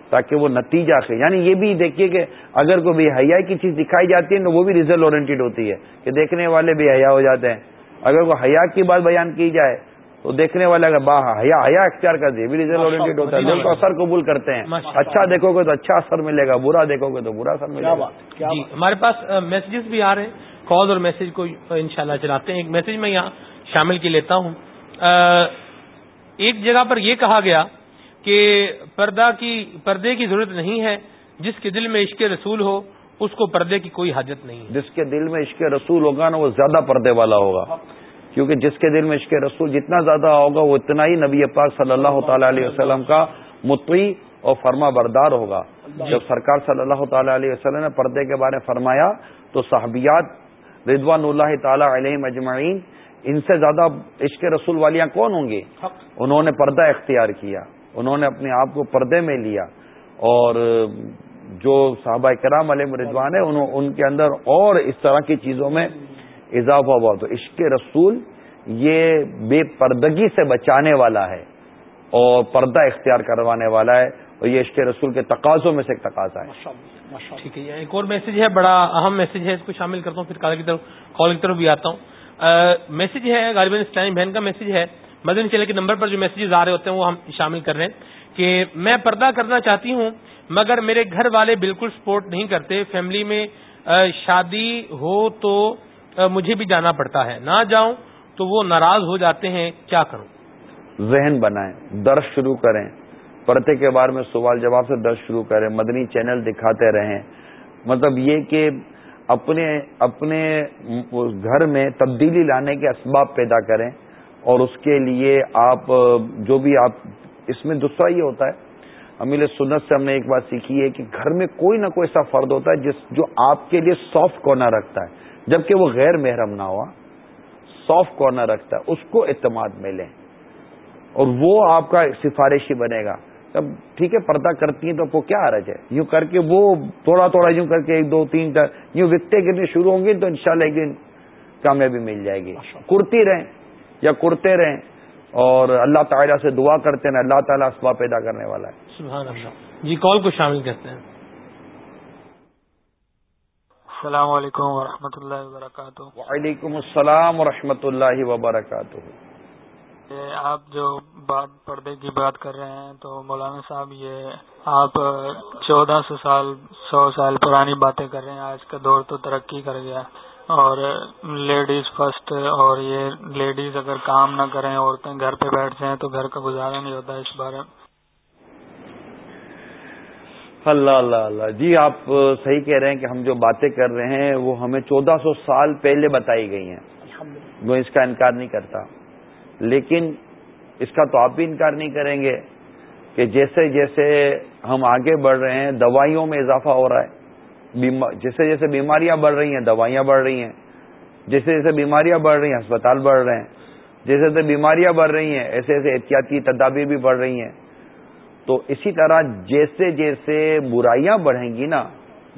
Speaker 2: تاکہ وہ نتیجہ سے یعنی یہ بھی دیکھیے کہ اگر کوئی بھی حیا کی چیز دکھائی جاتی ہے تو وہ بھی ریزلٹ اورینٹیڈ ہوتی ہے کہ دیکھنے والے بھی حیا ہو جاتے ہیں۔ اگر کوئی حیا کی بات بیان کی جائے تو دیکھنے والے اگر با حیا حیا اختیار کر دے بھی ریزلٹ اورینٹیڈ ہوتا ہے۔ دل کو اثر قبول کرتے ہیں۔ اچھا دیکھو گے تو اچھا اثر ملے گا برا دیکھو گے تو برا اثر ملے گا۔
Speaker 1: جی ہمارے پاس میسجز بھی آ رہے ہیں۔ کال اور میسج کو انشاءاللہ چلاتے ہیں۔ ایک میسج میں یہاں شامل کی لیتا ہوں۔ ایک جگہ پر یہ کہا گیا کہ پردہ کی، پردے کی ضرورت نہیں ہے۔ جس کے دل میں عشق رسول ہو، اس کو پردے کی کوئی حاجت نہیں
Speaker 2: جس کے دل میں عشق رسول ہوگا نا، وہ زیادہ پردے والا ہوگا۔ کیونکہ جس کے دل میں عشق رسول جتنا زیادہ ہوگا، وہ اتنا ہی نبی پاک صلی اللہ تعالی علیہ وسلم کا متوی اور فرما بردار ہوگا۔ جب سرکار صلی اللہ تعالی علیہ وسلم نے پردے کے بارے میں فرمایا، تو صحابیات رضوان اللہ تعالی علیہ مجمعین ان سے زیادہ عشق رسول والیاں کون ہوں گی؟ انہوں نے پردہ اختیار کیا انہوں نے اپنے آپ کو پردے میں لیا۔ اور جو صحابہ کرام علیہ رضوان ہے ان کے اندر اور اس طرح کی چیزوں میں اضافہ ہوا۔ تو عشق رسول یہ بے پردگی سے بچانے والا ہے اور پردہ اختیار کروانے والا ہے۔ اور یہ عشق رسول کے تقاضوں میں سے ایک تقاضا ہے۔
Speaker 1: ٹھیک ہے ایک اور میسج ہے بڑا اہم میسج ہے اس کو شامل کرتا ہوں پھر کال کی طرف کال کی طرف بھی آتا ہوں۔ میسج ہے غالباً اسلامی بہن کا میسج ہے۔ مدنی چلے کے نمبر پر جو میسیجز آ رہے ہوتے ہیں وہ ہم شامل کر رہے ہیں کہ میں پردہ کرنا چاہتی ہوں مگر میرے گھر والے بالکل سپورٹ نہیں کرتے۔ فیملی میں شادی ہو تو مجھے بھی جانا پڑتا ہے۔ نہ جاؤں تو وہ ناراض ہو جاتے ہیں۔ کیا کروں؟
Speaker 2: ذہن بنائیں درس شروع کریں۔ پردے کے بارے میں سوال جواب سے درس شروع کریں، مدنی چینل دکھاتے رہیں۔ مطلب یہ کہ اپنے اپنے گھر میں تبدیلی لانے کے اسباب پیدا کریں اور اس کے لیے آپ، جو بھی آپ، اس میں دوسرا یہ ہوتا ہے، امیل سنت سے ہم نے ایک بات سیکھی ہے کہ گھر میں کوئی نہ کوئی ایسا فرد ہوتا ہے جس، جو آپ کے لیے سافٹ کارنر رکھتا ہے، جبکہ وہ غیر محرم نہ ہوا سافٹ کارنر رکھتا ہے، اس کو اعتماد میں لیں اور وہ آپ کا سفارشی بنے گا۔ اب ٹھیک ہے پردہ کرتی ہیں تو آپ کو کیا حرج ہے؟ یوں کر کے وہ تھوڑا تھوڑا یوں کر کے ایک دو تین یوں وکتے گرنے شروع ہوں گے تو انشاءاللہ ایک دن کامیابی مل جائے گی۔ کرتی رہیں یا کرتے رہیں اور اللہ تعالیٰ سے دعا کرتے ہیں اللہ تعالیٰ اسباب پیدا کرنے والا ہے۔
Speaker 1: سبحان اللہ۔ جی کال کو شامل کرتے ہیں۔
Speaker 6: السلام علیکم ورحمۃ اللہ وبرکاتہ۔
Speaker 2: وعلیکم السلام ورحمۃ اللہ وبرکاتہ۔
Speaker 6: آپ جو بات پردے کی بات کر رہے ہیں تو مولانا صاحب یہ آپ چودہ سو سال سو سال پرانی باتیں کر رہے ہیں آج کا دور تو ترقی کر گیا اور لیڈیز فرسٹ اور یہ لیڈیز اگر کام نہ کریں عورتیں گھر پہ بیٹھ جائیں تو گھر کا گزارا نہیں ہوتا اس بارے۔ میں
Speaker 2: اللہ اللہ اللہ۔ جی آپ صحیح کہہ رہے ہیں کہ ہم جو باتیں کر رہے ہیں وہ ہمیں چودہ سو سال پہلے بتائی گئی ہیں۔ وہ اس کا انکار نہیں کرتا۔ لیکن اس کا تو آپ بھی انکار نہیں کریں گے کہ جیسے جیسے ہم آگے بڑھ رہے ہیں، دوائیوں میں اضافہ ہو رہا ہے۔ جیسے جیسے بیماریاں بڑھ رہی ہیں، دوائیاں بڑھ رہی ہیں۔ جیسے جیسے بیماریاں بڑھ رہی ہیں اسپتال بڑھ رہے ہیں۔ جیسے جیسے بیماریاں بڑھ رہی ہیں، ایسے ایسے احتیاطی تدابیر بھی بڑھ رہی ہیں۔ تو اسی طرح جیسے جیسے برائیاں بڑھیں گی نا،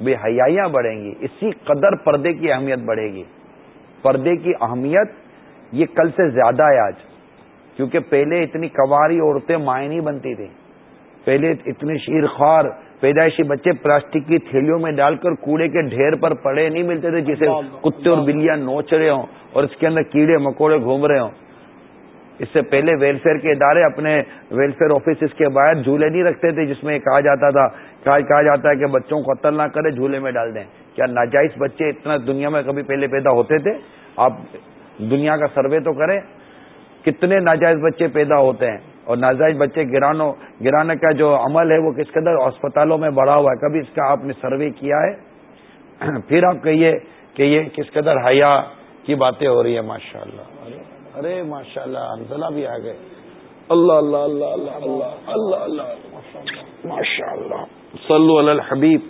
Speaker 2: بے حیاں بڑھیں گی، اسی قدر پردے کی اہمیت بڑھے گی۔ پردے کی اہمیت یہ کل سے زیادہ ہے آج۔ کیونکہ پہلے اتنی کواری عورتیں مائیں نہیں بنتی تھیں۔ پہلے اتنے شیر خوار پیدائشی بچے پلاسٹک کی تھیلیوں میں ڈال کر کوڑے کے ڈھیر پر پڑے نہیں ملتے تھے جسے کتے اور بلیاں نوچ رہے ہوں اور اس کے اندر کیڑے مکوڑے گھوم رہے ہوں۔ اس سے پہلے ویلفیئر کے ادارے اپنے ویلفیئر آفیس کے باہر جھولے نہیں رکھتے تھے جس میں کہا جاتا تھا کہا جاتا ہے کہ بچوں کو قتل نہ کرے جھولے میں ڈال دیں۔ کیا ناجائز بچے اتنا دنیا میں کبھی پہلے پیدا ہوتے تھے؟ آپ دنیا کا سروے تو کریں۔ کتنے ناجائز بچے پیدا ہوتے ہیں اور ناجائز بچے گرانوں گرانے کا جو عمل ہے وہ کس قدر اسپتالوں میں بڑھا ہوا ہے؟ کبھی اس کا آپ نے سروے کیا ہے؟ پھر آپ کہیے کہ یہ کس قدر حیا کی باتیں ہو رہی ہیں ماشاء اللہ ارے ماشاء اللہ حنزلہ بھی آ گئے۔ اللہ اللہ اللہ اللہ اللہ اللہ اللہ ماشاء اللہ صلو علی الحبیب۔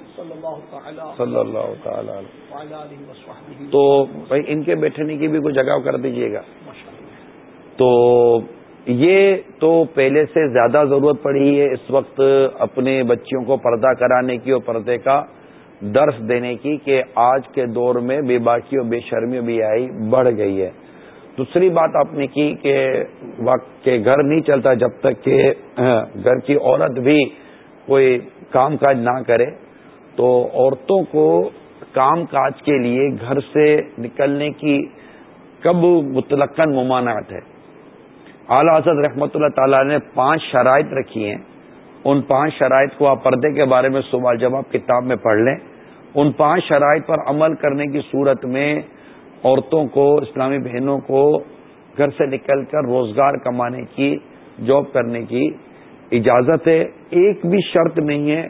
Speaker 2: صلی اللہ تعالی تو بھائی ان کے بیٹھنے کی بھی کوئی جگہ کر دیجیے گا۔ تو یہ تو پہلے سے زیادہ ضرورت پڑی ہے اس وقت اپنے بچیوں کو پردہ کرانے کی اور پردے کا درس دینے کی کہ آج کے دور میں بے باکی اور بے شرمی بھی آئی بڑھ گئی ہے۔ دوسری بات آپ نے کی کہ وقت کے گھر نہیں چلتا جب تک کہ گھر کی عورت بھی کوئی کام کاج نہ کرے۔ تو عورتوں کو کام کاج کے لیے گھر سے نکلنے کی کب متلقن ممانعت ہے؟ اعلی حضرت رحمۃ اللہ تعالی نے پانچ شرائط رکھی ہیں۔ ان پانچ شرائط کو آپ پردے کے بارے میں سوال جواب کتاب میں پڑھ لیں، ان پانچ شرائط پر عمل کرنے کی صورت میں عورتوں کو، اسلامی بہنوں کو گھر سے نکل کر روزگار کمانے کی، جاب کرنے کی اجازت ہے۔ ایک بھی شرط نہیں ہے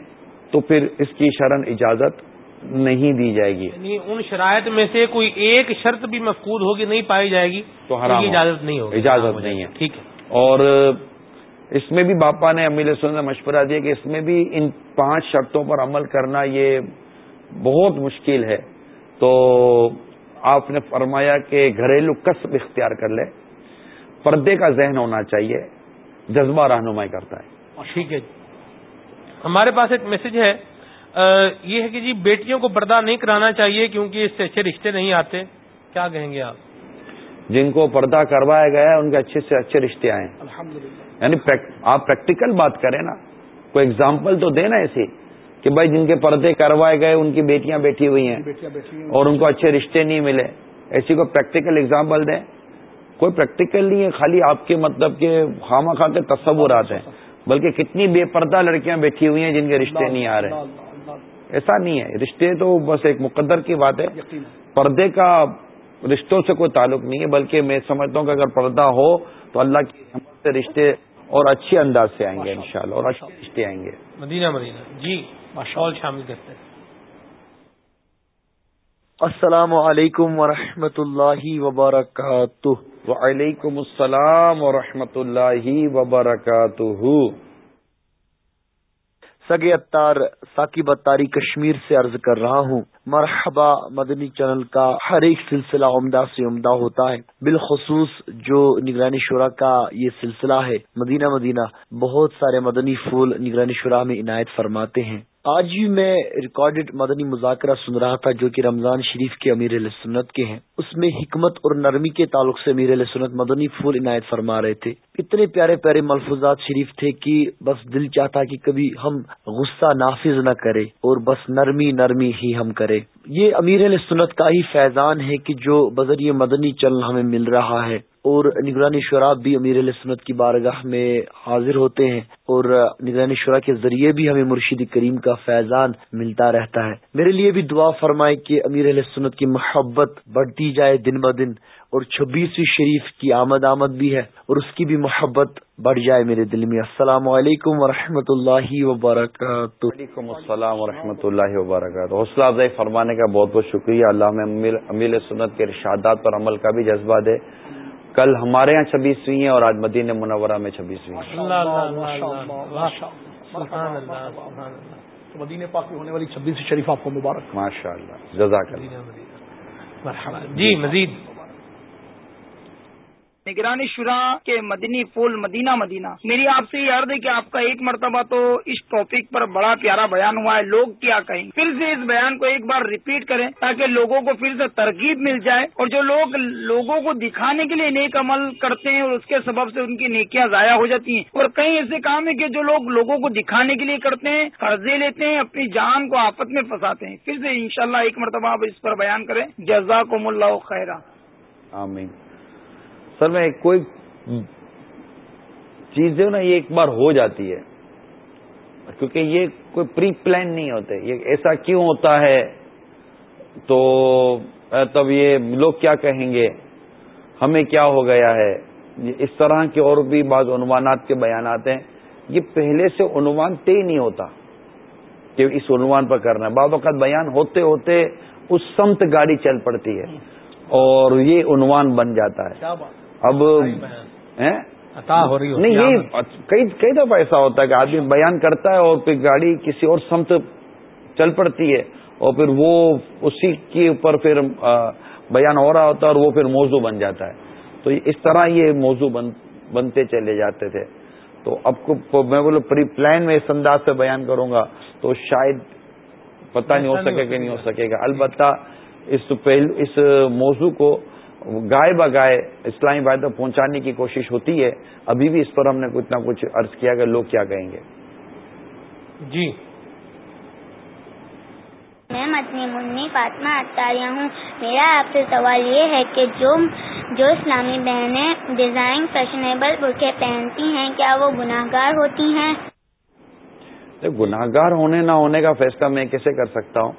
Speaker 2: تو پھر اس کی شرن اجازت۔ نہیں دی جائے گی۔
Speaker 1: یعنی ان شرائط میں سے کوئی ایک شرط بھی مفقود ہوگی نہیں پائی جائے گی
Speaker 2: تو حرام
Speaker 1: اجازت نہیں ہوگی۔
Speaker 2: اجازت نہیں ہے۔
Speaker 1: ٹھیک ہے۔
Speaker 2: اور اس میں بھی باپا نے امیل سن نے مشورہ دیا کہ اس میں بھی ان پانچ شرطوں پر عمل کرنا یہ بہت مشکل ہے۔ تو آپ نے فرمایا کہ گھریلو قصب اختیار کر لے۔ پردے کا ذہن ہونا چاہیے۔ جذبہ رہنمائی کرتا ہے۔
Speaker 1: ٹھیک ہے۔ ہمارے پاس ایک میسج ہے۔ یہ ہے کہ جی بیٹیوں کو پردہ نہیں کرانا چاہیے کیونکہ اس سے اچھے رشتے نہیں آتے۔ کیا کہیں گے آپ؟
Speaker 2: جن کو پردہ کروایا گیا ہے ان کے اچھے سے اچھے رشتے آئے۔ یعنی آپ پریکٹیکل بات کریں نا کوئی اگزامپل تو دینا ایسی کہ بھائی جن کے پردے کروائے گئے ان کی بیٹیاں بیٹھی ہوئی ہیں اور ان کو اچھے رشتے نہیں ملے۔ ایسی کوئی پریکٹیکل اگزامپل دیں۔ کوئی پریکٹیکل نہیں ہے خالی آپ کے مطلب کہ خامہ خواہ کے تصورات ہیں۔ بلکہ کتنی بے پردہ لڑکیاں بیٹھی ہوئی ہیں جن کے رشتے نہیں آ رہے۔ ایسا نہیں ہے۔ رشتے تو بس ایک مقدر کی بات ہے۔ پردے کا رشتوں سے کوئی تعلق نہیں ہے بلکہ میں سمجھتا ہوں کہ اگر پردہ ہو تو اللہ کی سے رشتے اور اچھے انداز سے آئیں گے انشاءاللہ اور اچھے رشتے آئیں گے۔
Speaker 1: مدینہ مدینہ۔ جی شامل کرتے ہیں۔
Speaker 7: السلام علیکم ورحمۃ اللہ وبرکاتہ۔
Speaker 2: وعلیکم السلام ورحمۃ اللہ وبرکاتہ۔
Speaker 7: سگے اتار ثاقب اتاری کشمیر سے عرض کر رہا ہوں۔ مرحبا، مدنی چینل کا ہر ایک سلسلہ عمدہ سے عمدہ ہوتا ہے۔ بالخصوص جو نگرانی شورا کا یہ سلسلہ ہے، مدینہ مدینہ، بہت سارے مدنی پھول نگرانی شورا میں عنایت فرماتے ہیں۔ آج بھی میں ریکارڈڈ مدنی مذاکرہ سن رہا تھا جو کہ رمضان شریف کے امیر علیہ سنت کے ہیں۔ اس میں حکمت اور نرمی کے تعلق سے امیر علیہ سنت مدنی پھول عنایت فرما رہے تھے۔ اتنے پیارے پیارے ملفوظات شریف تھے کہ بس دل چاہتا کہ کبھی ہم غصہ نافذ نہ کرے اور بس نرمی نرمی ہی ہم کرے۔ یہ امیر علیہ سنت کا ہی فیضان ہے کہ جو بذریعہ مدنی چلن ہمیں مل رہا ہے۔ اور نگرانی شراب بھی امیر علیہ سنت کی بارگاہ میں حاضر ہوتے ہیں اور نگرانی شرح کے ذریعے بھی ہمیں مرشید کریم کا فیضان ملتا رہتا ہے۔ میرے لیے بھی دعا فرمائے کہ امیر علیہ سنت کی محبت بڑھتی جائے دن ب دن اور چھبیسویں شریف کی آمد آمد بھی ہے اور اس کی بھی محبت بڑھ جائے میرے دل میں۔ السلام علیکم و اللہ وبرکاتہ۔
Speaker 2: وعلیکم السلام و اللہ وبرکاتہ۔ حوصلہ افزائی فرمانے کا بہت بہت شکریہ۔ اللہ میں امیر سنت کے ارشادات پر عمل کا بھی جذبہ دے۔ کل ہمارے یہاں چھبیسویں ہے اور آج مدینہ منورہ میں چھبیسویں
Speaker 4: مدینہ پاک میں ہونے والی چھبیس شریف آپ کو مبارک
Speaker 2: ماشاء اللہ جزاک اللہ
Speaker 1: جی مزید
Speaker 8: نگرانی شرا کے مدنی پھول، مدینہ مدینہ۔ میری آپ سے یہ عرض ہے کہ آپ کا ایک مرتبہ تو اس ٹاپک پر بڑا پیارا بیان ہوا ہے۔ لوگ کیا کہیں؟ پھر سے اس بیان کو ایک بار ریپیٹ کریں تاکہ لوگوں کو پھر سے ترغیب مل جائے اور جو لوگ لوگوں کو دکھانے کے لیے نیک عمل کرتے ہیں اور اس کے سبب سے ان کی نیکیاں ضائع ہو جاتی ہیں۔ اور کئی ایسے کام ہیں کہ جو لوگ لوگوں کو دکھانے کے لیے کرتے ہیں، قرضے لیتے ہیں، اپنی جان کو آفت میں پھنساتے ہیں۔ پھر سے انشاءاللہ ایک مرتبہ آپ اس پر بیان کریں۔ جزاک اللہ خیرہ
Speaker 2: آمین۔ سر میں کوئی چیز جو نا یہ ایک بار ہو جاتی ہے۔ کیونکہ یہ کوئی پری پلان نہیں ہوتے۔ یہ ایسا کیوں ہوتا ہے؟ تو تب یہ لوگ کیا کہیں گے؟ ہمیں کیا ہو گیا ہے؟ اس طرح کے اور بھی بعض عنوانات کے بیانات ہیں۔ یہ پہلے سے عنوان طے نہیں ہوتا کہ اس عنوان پر کرنا۔ ہے بعض وقت بیان ہوتے ہوتے اس سمت گاڑی چل پڑتی ہے اور یہ عنوان بن جاتا ہے۔ اب نہیں یہ کئی دفعہ ایسا ہوتا ہے کہ آدمی بیان کرتا ہے اور پھر گاڑی کسی اور سمت چل پڑتی ہے اور پھر وہ اسی کے اوپر پھر بیان ہو رہا ہوتا ہے اور وہ پھر موضوع بن جاتا ہے۔ تو اس طرح یہ موضوع بنتے چلے جاتے تھے۔ تو اب کو میں بولوں پری پلان میں اس انداز سے بیان کروں گا تو شاید پتہ نہیں ہو سکے کہ نہیں ہو سکے۔ گا۔ البتہ اس پہلو اس موضوع کو گائے بگائے اسلامی بات پہنچانے کی کوشش ہوتی ہے ابھی بھی اس پر ہم نے کچھ نہ کچھ عرض کیا کہ لوگ کیا کہیں گے۔
Speaker 1: جی۔
Speaker 9: میں مدنی منی فاطمہ اطاریہ ہوں۔ میرا آپ سے سوال یہ ہے کہ جو جو اسلامی بہنیں ڈیزائن فیشنیبل برقے پہنتی ہیں کیا وہ گناہ گار ہوتی ہیں؟
Speaker 2: گناہ گار ہونے نہ ہونے کا فیصلہ میں کیسے کر سکتا ہوں؟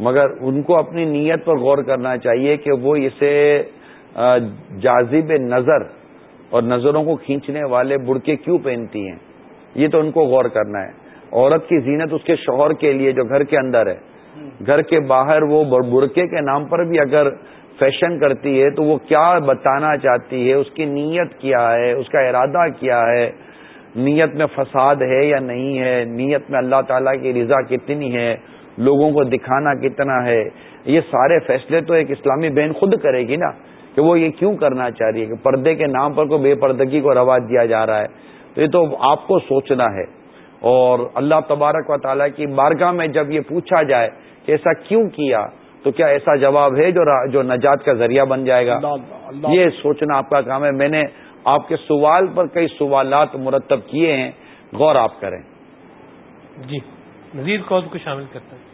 Speaker 2: مگر ان کو اپنی نیت پر غور کرنا چاہیے کہ وہ اسے جازب نظر اور نظروں کو کھینچنے والے بڑکے کیوں پہنتی ہیں؟ یہ تو ان کو غور کرنا ہے۔ عورت کی زینت اس کے شوہر کے لیے جو گھر کے اندر ہے۔ گھر کے باہر وہ برقے کے نام پر بھی اگر فیشن کرتی ہے تو وہ کیا بتانا چاہتی ہے؟ اس کی نیت کیا ہے؟ اس کا ارادہ کیا ہے؟ نیت میں فساد ہے یا نہیں ہے؟ نیت میں اللہ تعالیٰ کی رضا کتنی ہے؟ لوگوں کو دکھانا کتنا ہے؟ یہ سارے فیصلے تو ایک اسلامی بہن خود کرے گی نا کہ وہ یہ کیوں کرنا چاہ رہی ہے؟ کہ پردے کے نام پر کوئی بے پردگی کو رواج دیا جا رہا ہے۔ تو یہ تو آپ کو سوچنا ہے۔ اور اللہ تبارک و تعالیٰ کی بارگاہ میں جب یہ پوچھا جائے کہ ایسا کیوں کیا تو کیا ایسا جواب ہے جو جو نجات کا ذریعہ بن جائے گا؟ یہ سوچنا آپ کا کام ہے۔ میں نے آپ کے سوال پر کئی سوالات مرتب کیے ہیں۔ غور آپ کریں۔
Speaker 1: جی مزید کو شامل کرتے ہیں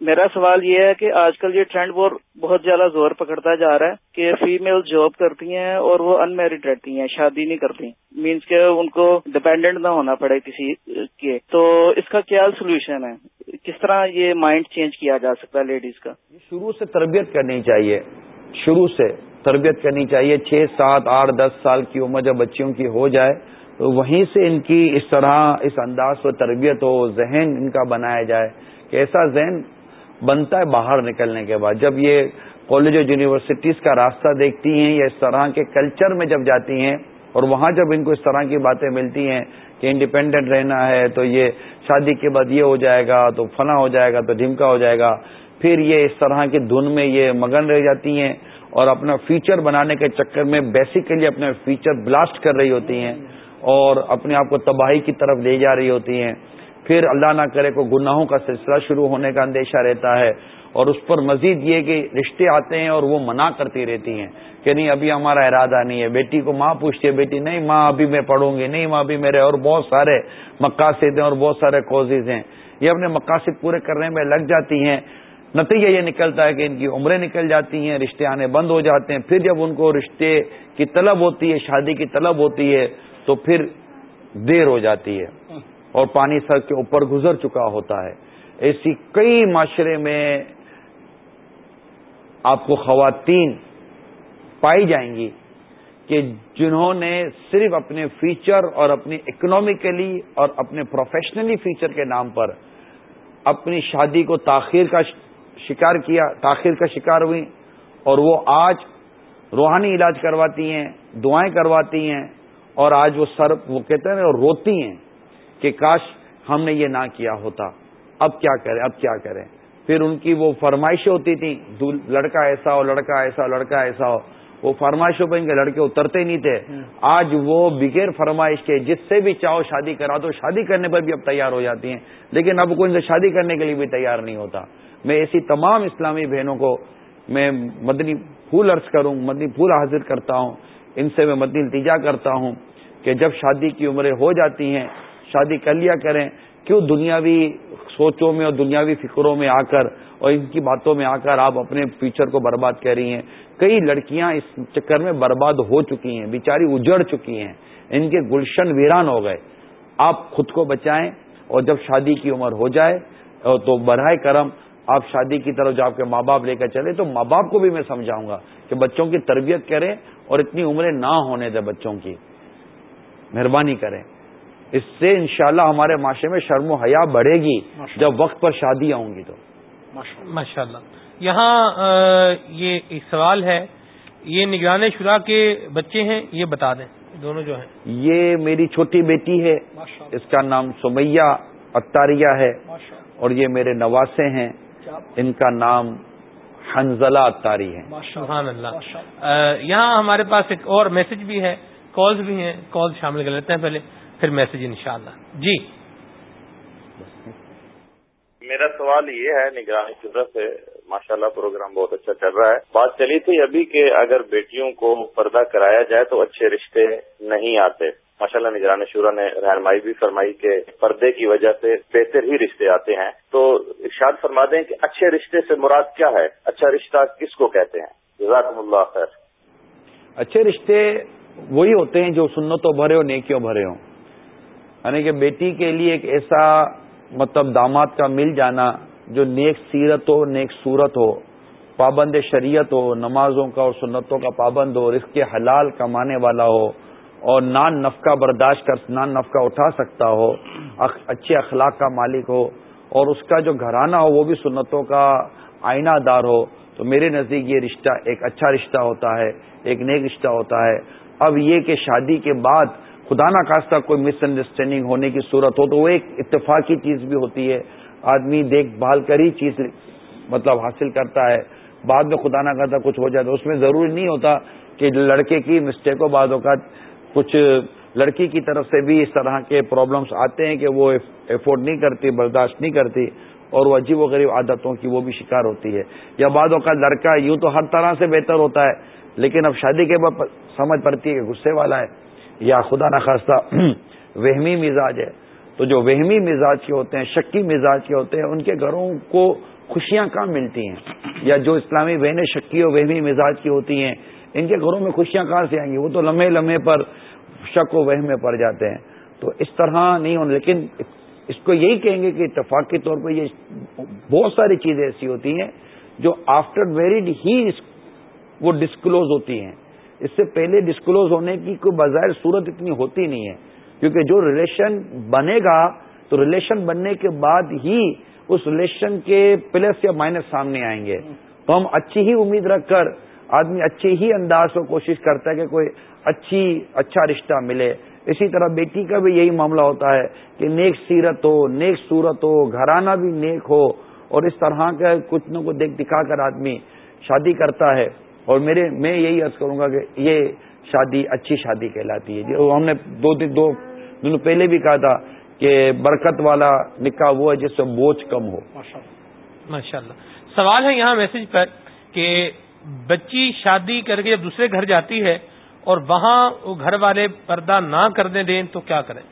Speaker 10: میرا سوال یہ ہے کہ آج کل یہ ٹرینڈ وہ بہت زیادہ زور پکڑتا جا رہا ہے کہ فیمل جاب کرتی ہیں اور وہ ان میرڈ رہتی ہیں، شادی نہیں کرتی۔ مینس کہ ان کو ڈپینڈنٹ نہ ہونا پڑے کسی کے۔ تو اس کا کیا سولوشن ہے؟ کس طرح یہ مائنڈ چینج کیا جا سکتا ہے لیڈیز کا؟
Speaker 2: شروع سے تربیت کرنی چاہیے۔ شروع سے تربیت کرنی چاہیے۔ چھ، سات، آٹھ، دس سال کی عمر جب بچیوں کی ہو جائے، تو وہیں سے ان کی اس طرح اس انداز و تربیت ہو، ذہن ان کا بنایا جائے۔ کہ ایسا ذہن بنتا ہے باہر نکلنے کے بعد۔ جب یہ کالج اور یونیورسٹیز کا راستہ دیکھتی ہیں یا اس طرح کے کلچر میں جب جاتی ہیں اور وہاں جب ان کو اس طرح کی باتیں ملتی ہیں کہ انڈیپینڈنٹ رہنا ہے تو یہ شادی کے بعد یہ ہو جائے گا تو فنا ہو جائے گا تو ڈھمکا ہو جائے گا۔ پھر یہ اس طرح کی دھن میں یہ مگن رہ جاتی ہیں اور اپنا فیچر بنانے کے چکر میں بیسیکلی اپنے فیچر بلاسٹ کر رہی ہوتی ہیں اور اپنے آپ کو تباہی کی طرف لے جا رہی ہوتی ہیں۔ پھر اللہ نہ کرے کو گناہوں کا سلسلہ شروع ہونے کا اندیشہ رہتا ہے اور اس پر مزید یہ کہ رشتے آتے ہیں اور وہ منع کرتی رہتی ہیں کہ نہیں، ابھی ہمارا ارادہ نہیں ہے۔ بیٹی کو ماں پوچھتی ہے، بیٹی، نہیں ماں، ابھی میں پڑھوں گی، نہیں ماں، ابھی میرے اور بہت سارے مقاصد ہیں اور بہت سارے کوزز ہیں۔ یہ اپنے مقاصد پورے کرنے میں لگ جاتی ہیں۔ نتیجہ یہ نکلتا ہے کہ ان کی عمریں نکل جاتی ہیں، رشتے آنے بند ہو جاتے ہیں۔ پھر جب ان کو رشتے کی طلب ہوتی ہے، شادی کی طلب ہوتی ہے، تو پھر دیر ہو جاتی ہے۔ اور پانی سر کے اوپر گزر چکا ہوتا ہے۔ ایسی کئی معاشرے میں آپ کو خواتین پائی جائیں گی کہ جنہوں نے صرف اپنے فیچر اور اپنی اکنامیکلی اور اپنے پروفیشنلی فیچر کے نام پر اپنی شادی کو تاخیر کا شکار کیا، تاخیر کا شکار ہوئی اور وہ آج روحانی علاج کرواتی ہیں، دعائیں کرواتی ہیں اور آج وہ سر وہ کہتے ہیں روتی ہیں۔ کہ کاش ہم نے یہ نہ کیا ہوتا۔ اب کیا کریں؟ اب کیا کریں؟ پھر ان کی وہ فرمائشیں ہوتی تھیں لڑکا ایسا ہو لڑکا ایسا ہو لڑکا ایسا ہو۔ وہ فرمائشوں پہ ان کے لڑکے اترتے نہیں تھے۔ آج وہ بغیر فرمائش کے جس سے بھی چاہو شادی کرا دو۔ شادی کرنے پر بھی اب تیار ہو جاتی ہیں۔ لیکن اب کوئی ان سے شادی کرنے کے لیے بھی تیار نہیں ہوتا۔ میں ایسی تمام اسلامی بہنوں کو میں مدنی پھول عرض کروں مدنی پھول حاضر کرتا ہوں۔ ان سے میں مدنی التجا کرتا ہوں کہ جب شادی کی عمریں ہو جاتی ہیں شادی کر لیا کریں، کیوں دنیاوی سوچوں میں اور دنیاوی فکروں میں آ کر اور ان کی باتوں میں آ کر آپ اپنے فیوچر کو برباد کر رہی ہیں؟ کئی لڑکیاں اس چکر میں برباد ہو چکی ہیں، بیچاری اجڑ چکی ہیں، ان کے گلشن ویران ہو گئے۔ آپ خود کو بچائیں اور جب شادی کی عمر ہو جائے تو برائے کرم آپ شادی کی طرف جب آپ کے ماں باپ لے کر چلے تو ماں باپ کو بھی میں سمجھاؤں گا کہ بچوں کی تربیت کریں اور اتنی عمریں نہ ہونے دیں بچوں کی۔ مہربانی کریں۔ اس سے انشاءاللہ ہمارے معاشرے میں شرم و حیا بڑھے گی۔ جب وقت پر شادیاں ہوں گی تو۔
Speaker 1: ماشاء اللہ یہاں یہ ایک سوال ہے۔ یہ نگران شدہ کے بچے ہیں یہ بتا دیں۔ دونوں جو ہیں۔
Speaker 2: یہ میری چھوٹی بیٹی ہے۔ اس کا نام سمیہ اتاریہ ہے۔ اور یہ میرے نواسے ہیں۔ ان کا نام حنزلہ اتاری ہے۔
Speaker 1: سبحان اللہ۔ یہاں ہمارے پاس ایک اور میسج بھی ہے۔ کالز بھی ہیں۔ کال شامل کر لیتے ہیں پہلے۔ پھر میسج انشاءاللہ۔ جی۔
Speaker 11: میرا سوال یہ ہے نگرانی شدہ سے ماشاءاللہ پروگرام بہت اچھا چل رہا ہے۔ بات چلی تھی ابھی کہ اگر بیٹیوں کو پردہ کرایا جائے تو اچھے رشتے نہیں آتے۔ ماشاءاللہ نگران شورا نے رہنمائی بھی فرمائی کہ پردے کی وجہ سے بہتر ہی رشتے آتے ہیں۔ تو ارشاد فرما دیں کہ اچھے رشتے سے مراد کیا ہے؟ اچھا رشتہ کس کو کہتے ہیں؟ جزاکم اللہ خیر۔
Speaker 2: اچھے رشتے وہی ہوتے ہیں جو سنتوں بھرے ہو نیکیوں بھرے ہوں۔ یعنی کہ بیٹی کے لیے ایک ایسا مطلب داماد کا مل جانا جو نیک سیرت ہو، نیک صورت ہو، پابند شریعت ہو، نمازوں کا اور سنتوں کا پابند ہو، رزق کے حلال کمانے والا ہو اور نان نفقہ برداشت کر نان نفقہ اٹھا سکتا ہو اچھے اخلاق کا مالک ہو اور اس کا جو گھرانہ ہو وہ بھی سنتوں کا آئینہ دار ہو، تو میرے نزدیک یہ رشتہ ایک اچھا رشتہ ہوتا ہے، ایک نیک رشتہ ہوتا ہے۔ اب یہ کہ شادی کے بعد خدا نہ خاصہ کوئی مس انڈرسٹینڈنگ ہونے کی صورت ہو تو وہ ایک اتفاقی چیز بھی ہوتی ہے۔ آدمی دیکھ بھال کر ہی چیز مطلب حاصل کرتا ہے۔ بعد میں خدا نہ کرتا کچھ ہو جائے تو اس میں ضروری نہیں ہوتا کہ لڑکے کی مسٹیک ہو بعد اوقات کچھ لڑکی کی طرف سے بھی اس طرح کے پرابلمس آتے ہیں کہ وہ افورڈ نہیں کرتی، برداشت نہیں کرتی اور وہ عجیب و غریب عادتوں کی وہ بھی شکار ہوتی ہے۔ یا بعد اوقات لڑکا یوں تو ہر طرح سے بہتر ہوتا ہے، لیکن اب شادی کے بعد سمجھ پڑتی ہے کہ غصے والا ہے۔ یا خدا نخواستہ وہمی مزاج ہے تو جو وہمی مزاج کے ہوتے ہیں، شکی مزاج کے ہوتے ہیں، ان کے گھروں کو خوشیاں کہاں ملتی ہیں۔ یا جو اسلامی بہنیں شکی اور وہمی مزاج کی ہوتی ہیں، ان کے گھروں میں خوشیاں کہاں سے آئیں گی؟ وہ تو لمحے لمحے پر شک و وہم میں پڑ جاتے ہیں۔ تو اس طرح نہیں ہونا لیکن اس کو یہی کہیں گے کہ اتفاق کے طور پر یہ بہت ساری چیزیں ایسی ہوتی ہیں جو آفٹر میرڈ ہی وہ ڈسکلوز ہوتی ہیں۔ اس سے پہلے ڈسکلوز ہونے کی کوئی بظاہر صورت اتنی ہوتی نہیں ہے۔ کیونکہ جو ریلیشن بنے گا، تو ریلیشن بننے کے بعد ہی اس ریلیشن کے پلس یا مائنس سامنے آئیں گے۔ تو ہم اچھی ہی امید رکھ کر آدمی اچھے ہی انداز کو کوشش کرتا ہے کہ کوئی اچھی اچھا رشتہ ملے۔ اسی طرح بیٹی کا بھی یہی معاملہ ہوتا ہے کہ نیک سیرت ہو، نیک صورت ہو، گھرانہ بھی نیک ہو اور اس طرح کا کچھ نہ کچھ دیکھ دکھا کر آدمی شادی کرتا ہے۔ اور میرے میں یہی عرض کروں گا کہ یہ شادی اچھی شادی کہلاتی ہے۔ ہم نے دو دن دو دنوں پہلے بھی کہا تھا کہ برکت والا نکاح وہ ہے جس سے بوجھ کم ہو۔
Speaker 1: ماشاء اللہ۔ سوال ہے یہاں میسج پر کہ بچی شادی کر کے جب دوسرے گھر جاتی ہے اور وہاں وہ گھر والے پردہ نہ کرنے دیں تو کیا کریں؟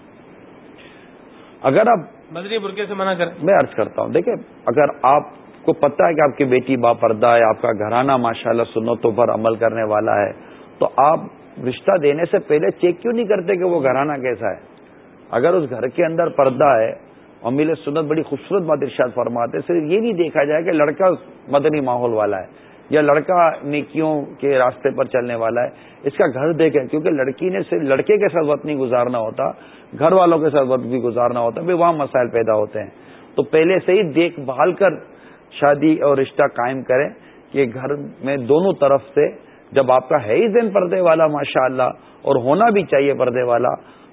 Speaker 2: اگر آپ
Speaker 1: مدری برقے سے منع کریں۔
Speaker 2: میں عرض کرتا ہوں دیکھیں اگر آپ کو پتا ہے کہ آپ کی بیٹی با پردہ ہے، آپ کا گھرانہ ماشاء اللہ سنتوں پر عمل کرنے والا ہے۔ تو آپ رشتہ دینے سے پہلے چیک کیوں نہیں کرتے کہ وہ گھرانہ کیسا ہے؟ اگر اس گھر کے اندر پردہ ہے اور میل سنت بڑی خوبصورت بات ارشاد فرماتے صرف یہ نہیں دیکھا جائے کہ لڑکا مدنی ماحول والا ہے یا لڑکا نیکیوں کے راستے پر چلنے والا ہے۔ اس کا گھر دیکھیں، کیونکہ لڑکی نے صرف لڑکے کے ساتھ وقت نہیں گزارنا ہوتا، گھر والوں کے ساتھ وقت بھی گزارنا ہوتا پھر وہاں مسائل پیدا ہوتے ہیں۔ تو پہلے سے ہی دیکھ بھال کر شادی اور رشتہ قائم کریں کہ گھر میں دونوں طرف سے جب آپ کا ہے ہی دن پردے والا ماشاء اللہ اور ہونا بھی چاہیے پردے والا،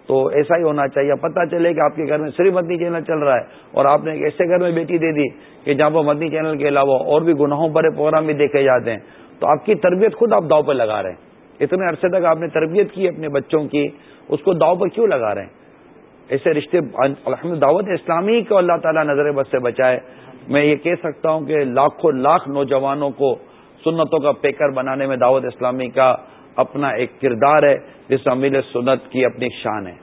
Speaker 2: تو ایسا ہی ہونا چاہیے۔ پتہ چلے کہ آپ کے گھر میں صرف مدنی چینل چل رہا ہے اور آپ نے ایک ایسے گھر میں بیٹی دے دی کہ جہاں پر مدنی چینل کے علاوہ اور بھی گناہوں بڑے پروگرام بھی دیکھے جاتے ہیں۔ تو آپ کی تربیت خود آپ داؤ پہ لگا رہے ہیں۔ اتنے عرصے تک آپ نے تربیت کی اپنے بچوں کی، اس کو داؤ پر کیوں لگا رہے ہیں؟ ایسے رشتے الحمد دعوت اسلامی کو اللہ تعالیٰ نظر بس سے بچائے۔ میں یہ کہہ سکتا ہوں کہ لاکھوں لاکھ نوجوانوں کو سنتوں کا پیکر بنانے میں دعوت اسلامی کا اپنا ایک کردار ہے، جس امیل سنت کی اپنی شان ہے۔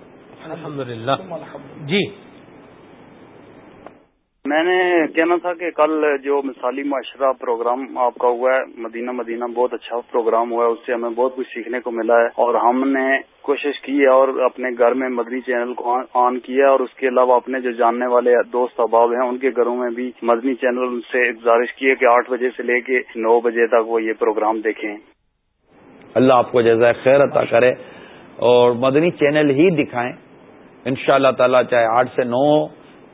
Speaker 1: الحمدللہ۔ جی۔
Speaker 12: میں نے کہنا تھا کہ کل جو مثالی معاشرہ پروگرام آپ کا ہوا ہے، مدینہ مدینہ بہت اچھا پروگرام ہوا ہے، اس سے ہمیں بہت کچھ سیکھنے کو ملا ہے اور ہم نے کوشش کی ہے اور اپنے گھر میں مدنی چینل کو آن کیا اور اس کے علاوہ اپنے جو جاننے والے دوست احباب ہیں، ان کے گھروں میں بھی مدنی چینل سے گزارش کی ہے کہ آٹھ بجے سے لے کے نو بجے تک وہ یہ پروگرام دیکھیں۔
Speaker 2: اللہ آپ کو جیسا خیر عطا کرے اور مدنی چینل ہی دکھائیں۔ ان شاء اللہ تعالیٰ چاہے آٹھ سے نو ہو،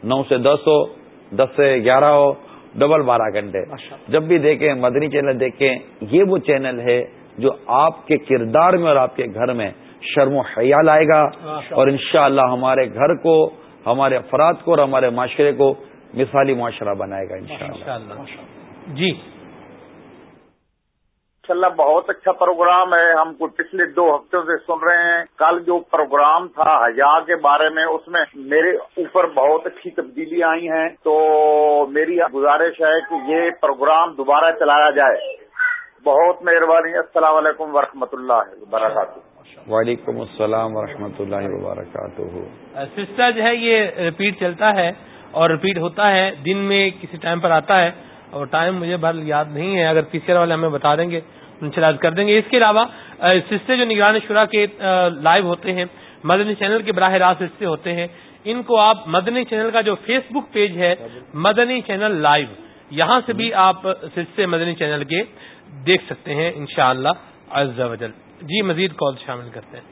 Speaker 2: نو سے دس ہو دس سے گیارہ ہو ڈبل بارہ گھنٹے۔ جب بھی دیکھیں مدنی چینل دیکھیں یہ وہ چینل ہے جو آپ کے کردار میں اور آپ کے گھر میں شرم و حیا لائے گا۔ اور انشاءاللہ ہمارے گھر کو ہمارے افراد کو اور ہمارے معاشرے کو مثالی معاشرہ بنائے گا انشاءاللہ۔
Speaker 1: جی۔
Speaker 13: اللہ بہت اچھا پروگرام ہے۔ ہم کو پچھلے دو ہفتوں سے سن رہے ہیں۔ کل جو پروگرام تھا حیا کے بارے میں اس میں میرے اوپر بہت اچھی تبدیلی آئی ہیں۔ تو میری گزارش ہے کہ یہ پروگرام دوبارہ چلایا جائے۔ بہت مہربانی۔ السلام علیکم ورحمۃ اللہ وبرکاتہ۔
Speaker 2: وعلیکم السلام ورحمۃ اللہ وبرکاتہ۔
Speaker 1: سسٹر جو ہے یہ ریپیٹ چلتا ہے اور ریپیٹ ہوتا ہے۔ دن میں کسی ٹائم پر آتا ہے اور ٹائم مجھے بھر یاد نہیں ہے۔ اگر پی سی آر والے ہمیں بتا دیں گے ان سے کر دیں گے۔ اس کے علاوہ سستے جو نگران شورا کے لائیو ہوتے ہیں، مدنی چینل کے براہ راست سستے ہوتے ہیں۔ ان کو آپ مدنی چینل کا جو فیس بک پیج ہے، مدنی چینل لائیو، یہاں سے بھی آپ سلسلے مدنی چینل کے دیکھ سکتے ہیں، انشاءاللہ شاء اللہ جی مزید کال شامل کرتے ہیں۔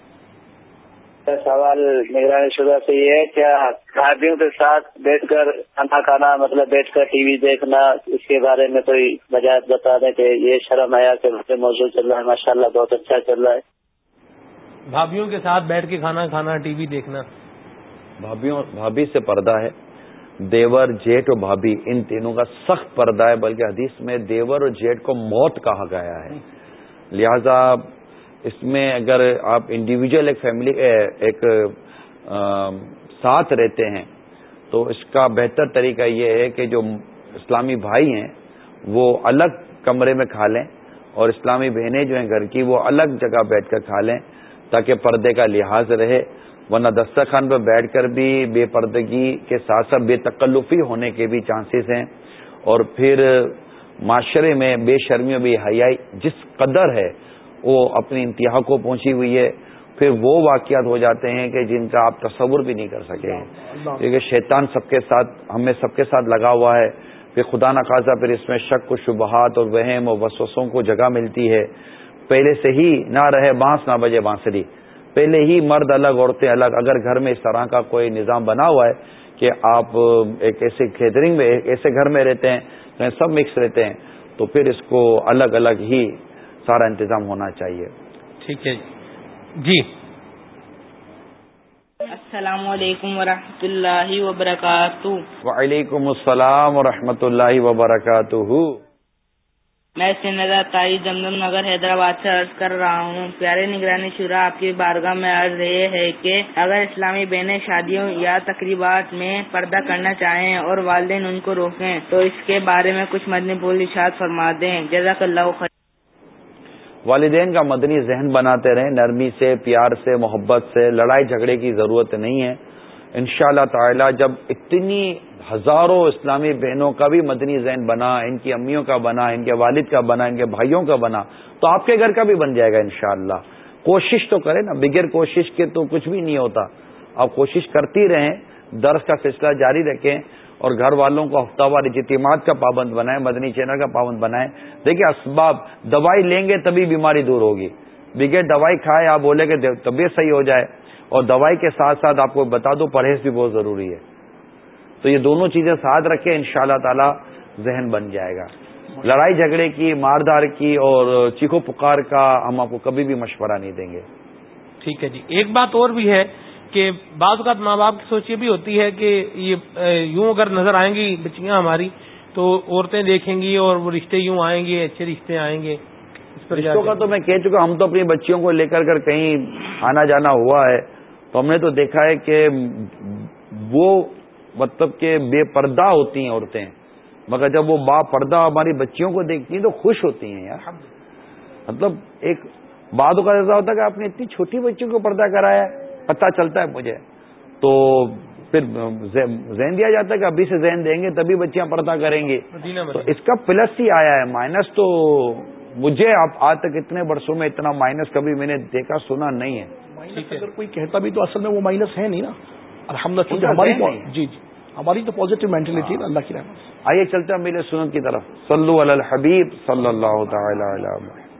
Speaker 5: سوال نگرانی شدہ سے یہ ہے کیا بھائیوں کے ساتھ بیٹھ کر کھانا کھانا مطلب بیٹھ کر ٹی وی دیکھنا اس کے بارے میں کوئی وجہ بتا دیں کہ یہ شرم آیا کے موضوع چل رہا ہے ماشاء اللہ بہت اچھا چل رہا ہے۔
Speaker 1: بھابھیوں کے ساتھ بیٹھ کے کھانا کھانا ٹی وی دیکھنا۔
Speaker 2: بھابھیوں بھابھی سے پردہ ہے۔ دیور جیٹ اور بھابھی ان تینوں کا سخت پردہ ہے بلکہ حدیث میں دیور اور جیٹ کو موت کہا گیا ہے۔ لہذا اس میں اگر آپ انڈیویجل ایک فیملی ایک ساتھ رہتے ہیں، تو اس کا بہتر طریقہ یہ ہے کہ جو اسلامی بھائی ہیں، وہ الگ کمرے میں کھا لیں، اور اسلامی بہنیں جو ہیں گھر کی، وہ الگ جگہ بیٹھ کر کھا لیں، تاکہ پردے کا لحاظ رہے، ورنہ دسترخوان پہ بیٹھ کر بھی بے پردگی کے ساتھ ساتھ بے تکلفی ہونے کے بھی چانسز ہیں۔ اور پھر معاشرے میں بے شرمی و بے حیائی جس قدر ہے وہ اپنی انتہا کو پہنچی ہوئی ہے پھر وہ واقعات ہو جاتے ہیں کہ جن کا آپ تصور بھی نہیں کر سکے۔ ہیں کیونکہ شیطان سب کے ساتھ ہمیں سب کے ساتھ لگا ہوا ہے پھر خدا نخواستہ پھر اس میں شک و شبہات اور وہم و وسوسوں کو جگہ ملتی ہے۔ پہلے سے ہی نہ رہے بانس نہ بجے بانسری۔ پہلے ہی مرد الگ عورتیں الگ۔ اگر گھر میں اس طرح کا کوئی نظام بنا ہوا ہے کہ آپ ایک ایسے گیدرنگ میں ایک ایسے گھر میں رہتے ہیں سب مکس رہتے ہیں تو پھر اس کو الگ الگ ہی سارا انتظام ہونا چاہیے۔
Speaker 1: ٹھیک ہے۔ جی۔
Speaker 14: السلام علیکم ورحمۃ اللہ وبرکاتہ۔
Speaker 2: وعلیکم السلام ورحمۃ اللہ وبرکاتہ۔
Speaker 14: میں سندا تائی جمدم نگر حیدرآباد سے عرض کر رہا ہوں۔ پیارے نگرانی شورا آپ کی بارگاہ میں عرض یہ ہے کہ اگر اسلامی بہنیں شادیوں یا تقریبات میں پردہ کرنا چاہیں اور والدین ان کو روکیں تو اس کے بارے میں کچھ مدنی بول اشاد فرما دیں۔ جزاک اللہ خیر۔
Speaker 2: والدین کا مدنی ذہن بناتے رہیں، نرمی سے، پیار سے، محبت سے، لڑائی جھگڑے کی ضرورت نہیں ہے۔ ان شاء اللہ تعالی جب اتنی ہزاروں اسلامی بہنوں کا بھی مدنی ذہن بنا، ان کی امیوں کا بنا، ان کے والد کا بنا، ان کے بھائیوں کا بنا، تو آپ کے گھر کا بھی بن جائے گا انشاءاللہ۔ کوشش تو کریں نا، بغیر کوشش کے تو کچھ بھی نہیں ہوتا۔ آپ کوشش کرتی رہیں، درس کا سلسلہ جاری رکھیں۔ اور گھر والوں کو ہفتہ وار اجتماعات کا پابند بنائیں مدنی چینل کا پابند بنائیں دیکھیں اسباب، دوائی لیں گے تبھی بیماری دور ہوگی۔ بغیر دوائی کھائے آپ بولے کہ طبیعت صحیح ہو جائے۔ اور دوائی کے ساتھ ساتھ آپ کو بتا دو، پرہیز بھی بہت ضروری ہے۔ تو یہ دونوں چیزیں ساتھ رکھیں ان شاء اللہ تعالی ذہن بن جائے گا۔ لڑائی جھگڑے کی، ماردار کی اور چیخو پکار کا ہم آپ کو کبھی بھی مشورہ نہیں دیں گے۔
Speaker 1: ٹھیک ہے جی۔ ایک بات اور بھی ہے کہ بعض اوقات ماں باپ کی سوچ یہ بھی ہوتی ہے کہ یہ یوں اگر نظر آئیں گی بچیاں ہماری تو عورتیں دیکھیں گی اور وہ رشتے یوں آئیں گے اچھے رشتے آئیں گے
Speaker 2: رشتوں کا تو میں کہہ چکا ہم تو اپنی بچیوں کو لے کر کہیں آنا جانا ہوا ہے تو ہم نے تو دیکھا ہے کہ وہ مطلب کہ بے پردہ ہوتی ہیں عورتیں۔ مگر جب وہ با پردہ ہماری بچیوں کو دیکھتی ہیں تو خوش ہوتی ہیں یار۔ مطلب ایک بعد کا ایسا ہوتا ہے کہ آپ نے اتنی چھوٹی بچیوں کو پردہ کرایا ہے پتا چلتا ہے مجھے۔ تو پھر ذہن دیا جاتا ہے کہ ابھی سے ذہن دیں گے تبھی بچیاں پردہ کریں گے تو اس کا پلس ہی آیا ہے مائنس تو مجھے آپ آج تک اتنے برسوں میں اتنا مائنس کبھی میں نے دیکھا سنا نہیں ہے۔
Speaker 4: اگر کوئی کہتا بھی تو اصل میں وہ مائنس ہے نہیں نا۔ الحمد للہ ہماری جی جی۔ ہماری تو پازیٹو مینٹلٹی ہے اللہ کی رحمت
Speaker 2: آئیے چلتے ہیں میرے سنت کی طرف۔ صلو علی الحبیب صلی اللہ تعالی علیہ